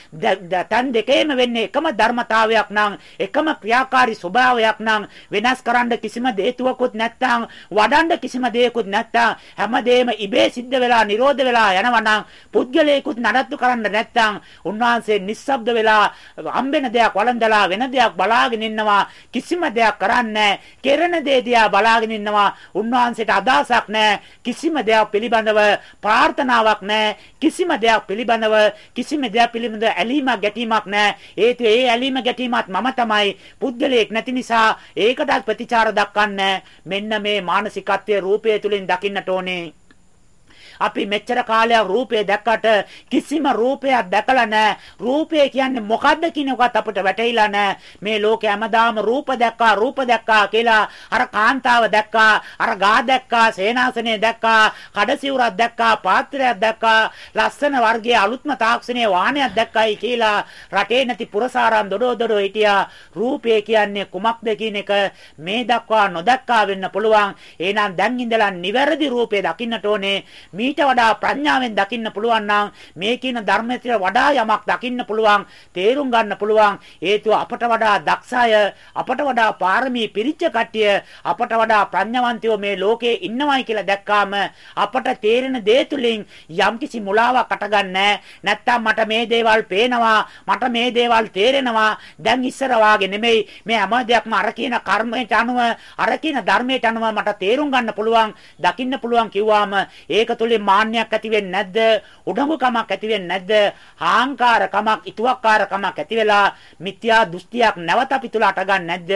තන් දෙකේම වෙන්නේ එකම ධර්මතාවයක් නම් එකම ක්‍රියාකාරී ස්වභාවයක් නම් වෙනස් කරන්න කිසිම හේතුවකුත් නැත්නම් වඩන්න කිසිම දෙයකුත් නැත්තම් හැමදේම ඉබේ සිද්ධ වෙලා නිරෝධ වෙලා යනවා නම් පුද්ගලයෙකුත් නඩත්තු කරන්න නැත්තම් උන්වහන්සේ නිස්සබ්ද වෙලා හම්බෙන දෙයක් වළඳලා වෙන දෙයක් බලාගෙන ඉන්නවා. කිසිම දෙයක් කරන්නේ කෙරෙන දේ දිහා බලාගෙන ඉන්නවා. උන්වහන්සේට අදහසක් නැහැ. කිසිම දෙයක් පිළිබඳව ප්‍රාර්ථනාවක් නැහැ. කිසිම දෙයක් පිළිබඳව කිසිම දෙයක් පිළිබඳව ඇලීමක් ගැටීමක් නැහැ. හේතුව ඒ ඇලීම ගැටීමත් මම තමයි. පුද්ගලයෙක් නැති නිසා ඒකටත් ප්‍රතිචාර දක්වන්නේ මෙන්න මේ මානසිකත්වයේ රූපය තුලින් තුලින් දකින්නට ඕනේ. අපි මෙච්චර කාලයක් රූපය දැක්කට කිසිම රූපයක් දැකලා නැහැ. රූපය කියන්නේ මොකද්ද කියන එකත් අපිට වැටහිලා නැහැ. මේ ලෝකේ හැමදාම රූප දැක්කා රූප දැක්කා කියලා අර කාන්තාව දැක්කා, අර ගා දැක්කා, සේනාසනේ දැක්කා, කඩසිවුරක් දැක්කා, පාත්‍රයක් දැක්කා, ලස්සන වර්ගයේ අලුත්ම තාක්ෂණයේ වාහනයක් දැක්කයි කියලා රටේ නැති පුරසාරම් දොඩෝ දොඩෝ හිටියා. රූපය කියන්නේ කුමක්ද කියන එක මේ දක්වා නොදක්කා වෙන්න පුළුවන්. එහෙනම් දැන් ඉඳලා නිවැරදි රූපය දකින්නට ඕනේ. මීට වඩා ප්‍රඥාවෙන් දකින්න පුළුවන් නම් මේ කියන ධර්මයට වඩා යමක් දකින්න පුළුවන් තේරුම් ගන්න පුළුවන්. හේතුව අපට වඩා දක්ෂය අපට වඩා පාරමී පිරිච්ච කට්ටිය අපට වඩා ප්‍රඥාවන්තයෝ මේ ලෝකේ ඉන්නවයි කියලා දැක්කාම අපට තේරෙන දේ තුලින් යම්කිසි මුලාවක් අටගන්නේ නැත්තම් මට මේ දේවල් පේනවා මට මේ දේවල් තේරෙනවා. දැන් ඉස්සර වාගේ නෙමෙයි. මේ හැම දෙයක්ම අර කියන කර්මයට අනුව අර කියන ධර්මයට අනුව මට තේරුම් ගන්න පුළුවන් දකින්න පුළුවන් කිව්වාම ඒක තුලින් තුලින් මාන්නයක් ඇති වෙන්නේ නැද්ද? උඩඟුකමක් ඇති වෙන්නේ නැද්ද? ආහංකාරකමක්, ඊතුවක්කාරකමක් ඇති වෙලා මිත්‍යා දෘෂ්ටියක් නැවත අපි තුල අටගන්නේ නැද්ද?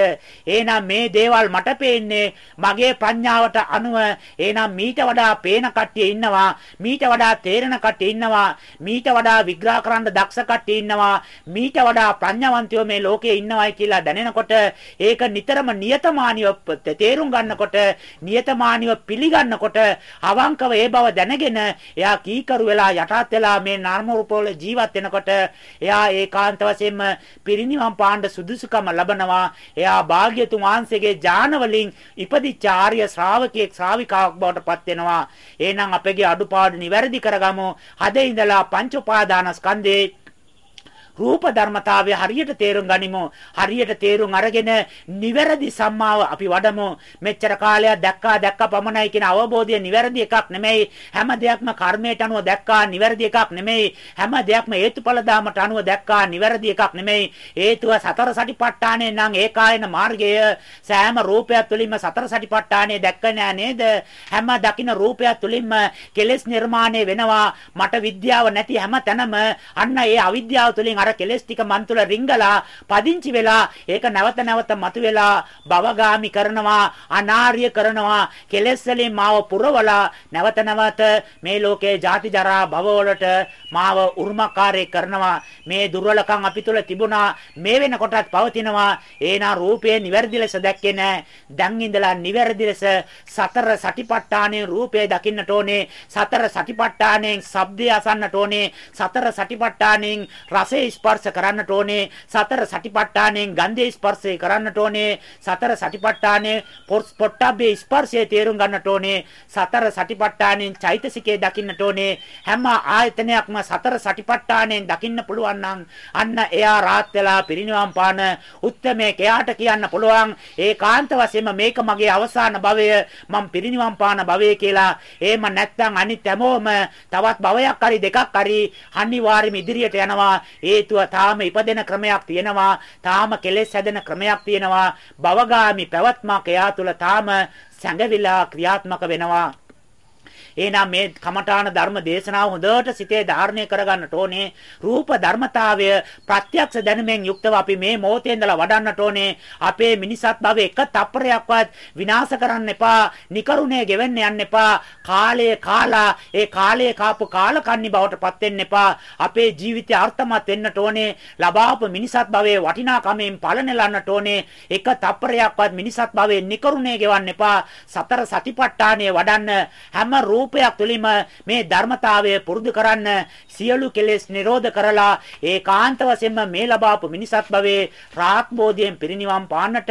එහෙනම් මේ දේවල් මට පේන්නේ මගේ ප්‍රඥාවට අනුව එහෙනම් මීට වඩා පේන කට්ටිය ඉන්නවා. මීට වඩා තේරෙන කට්ටිය ඉන්නවා. මීට වඩා විග්‍රහ කරන්න දක්ෂ කට්ටිය ඉන්නවා. මීට වඩා ප්‍රඥාවන්තයෝ මේ ලෝකේ ඉන්නවයි කියලා දැනෙනකොට ඒක නිතරම නියතමානීව තේරුම් ගන්නකොට නියතමානීව පිළිගන්නකොට අවංකව ඒ බව දැනගෙන එයා කීකරු වෙලා යටත් වෙලා මේ නාම රූපවල ජීවත් වෙනකොට එයා ඒකාන්ත වශයෙන්ම පිරිනිවන් පාණ්ඩ සුදුසුකම ලබනවා. එයා භාග්‍යතුන් වහන්සේගේ ඥාන වලින් ඉපදිච්ච ආර්ය ශ්‍රාවකයෙක් ශ්‍රාවිකාවක් බවට පත් වෙනවා. එහෙනම් අපගේ අඩුපාඩු නිවැරදි කරගමු. හදේ ඉඳලා පංච උපාදානස්කන්ධේ රූප ධර්මතාවය හරියට තේරුම් ගනිමු. හරියට තේරුම් අරගෙන නිවැරදි සම්මාව අපි වඩමු. මෙච්චර කාලයක් දැක්කා දැක්කා පමණයි කියන අවබෝධය නිවැරදි එකක් නෙමෙයි. හැම දෙයක්ම කර්මයට අනුව දැක්කා නිවැරදි එකක් නෙමෙයි. හැම දෙයක්ම හේතුඵල දාමට අනුව දැක්කා නිවැරදි එකක් නෙමෙයි. හේතුව සතර සටිපට්ඨානේ නම් ඒකායන මාර්ගය සෑම රූපයක් තුළින්ම සතර සටිපට්ඨානේ දැක්ක නෑ නේද? හැම දකින්න රූපයක් තුළින්ම කෙලෙස් නිර්මාණය වෙනවා. මට විද්‍යාව නැති හැම තැනම අන්න ඒ අවිද්‍යාව තුළින් අර කෙලෙස් ටික මන් තුල රිංගලා පදිංචි වෙලා ඒක නැවත නැවත මතුවෙලා භවගාමි කරනවා අනාර්ය කරනවා කෙලෙස් වලින් මාව පුරවලා නැවත නැවත මේ ලෝකේ ජාති ජරා භව වලට මාව උරුමකාරී කරනවා. මේ දුර්වලකම් අපි තුල තිබුණා මේ වෙනකොටත් පවතිනවා. ඒනා රූපේ නිවැරදි ලෙස දැක්කේ නැහැ දැන් ඉඳලා නිවැරදි ලෙස සතර සටිපට්ඨානයේ රූපේ දකින්නට ඕනේ. සතර සටිපට්ඨානයෙන් ශබ්දය අසන්නට ඕනේ. සතර සටිපට්ඨානයෙන් රසය ස්පර්ශ කරන්නට ඕනේ. සතර සටිපට්ඨානයෙන් ගන්ධය ස්පර්ශය කරන්නට ඕනේ. සතර සටිපට්ඨානයේ පොට්ටබ්බේ ස්පර්ශය තේරුම් ගන්නට ඕනේ. සතර සටිපට්ඨානයෙන් චෛතසිකේ දකින්නට ඕනේ. හැම ආයතනයක්ම සතර සටිපට්ඨානයෙන් දකින්න පුළුවන් නම් අන්න එයා රාත් වෙලා පිරිනිවන් පාන උත්තමේ කයාට කියන්න පුළුවන්. ඒකාන්ත වශයෙන්ම මේක මගේ අවසාන භවය. මම පිරිනිවන් පාන භවය කියලා. එහෙම නැත්නම් අනිත් හැමෝම තවත් භවයක් හරි දෙකක් හරි අනිවාර්යයෙන්ම ඉදිරියට යනවා. හේතුව තාම ඉපදෙන ක්‍රමයක් තියෙනවා තාම කෙලෙස් හැදෙන ක්‍රමයක් තියෙනවා. භවගාමි පැවැත්මක් එයා තුල තාම සැඟවිලා ක්‍රියාත්මක වෙනවා. එහෙනම් මේ කමඨාන ධර්ම දේශනාව හොඳට සිතේ ධාරණය කරගන්නට ඕනේ. රූප ධර්මතාවය ප්‍රත්‍යක්ෂ දැනුමෙන් යුක්තව අපි මේ මොහොතේ ඉඳලා වඩන්නට ඕනේ. අපේ මිනිසත් භව එක තප්පරයක්වත් විනාශ කරන්න එපා. නිකරුණේ ගෙවෙන්න යන්න එපා. කාලය කාලා ඒ කාලය කාපු කාලකන්ණි බවට පත් වෙන්න එපා. අපේ ජීවිතය අර්ථමත් වෙන්නට ඕනේ. ලබාපු මිනිසත් භවයේ වටිනාකමෙන් පලනෙලන්නට ඕනේ. එක තප්පරයක්වත් මිනිසත් භවයේ නිකරුණේ ගෙවන්න එපා. සතර සතිපට්ඨානය වඩන්න හැම රූප රූපයක් තුළින්ම මේ ධර්මතාවය පුරුදු කරන්න සියලු කෙලෙස් නිරෝධ කරලා ඒකාන්ත වශයෙන්ම මේ ලබාපු මිනිසත් භවයේ රාත්බෝධියෙන් පිරිනිවන් පාන්නට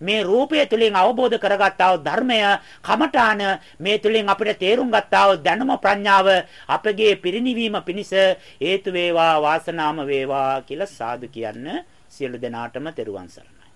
මේ රූපය තුළින් අවබෝධ කරගත්තා වූ ධර්මය කමඨාන මේ තුළින් අපිට තේරුම් ගත්තා වූ දැනුම ප්‍රඥාව අපගේ පිරිනිවීම පිණිස හේතු වේවා වාසනාම වේවා කියලා සාදු කියන්න සියලු දෙනාටම තෙරුවන් සරණයි.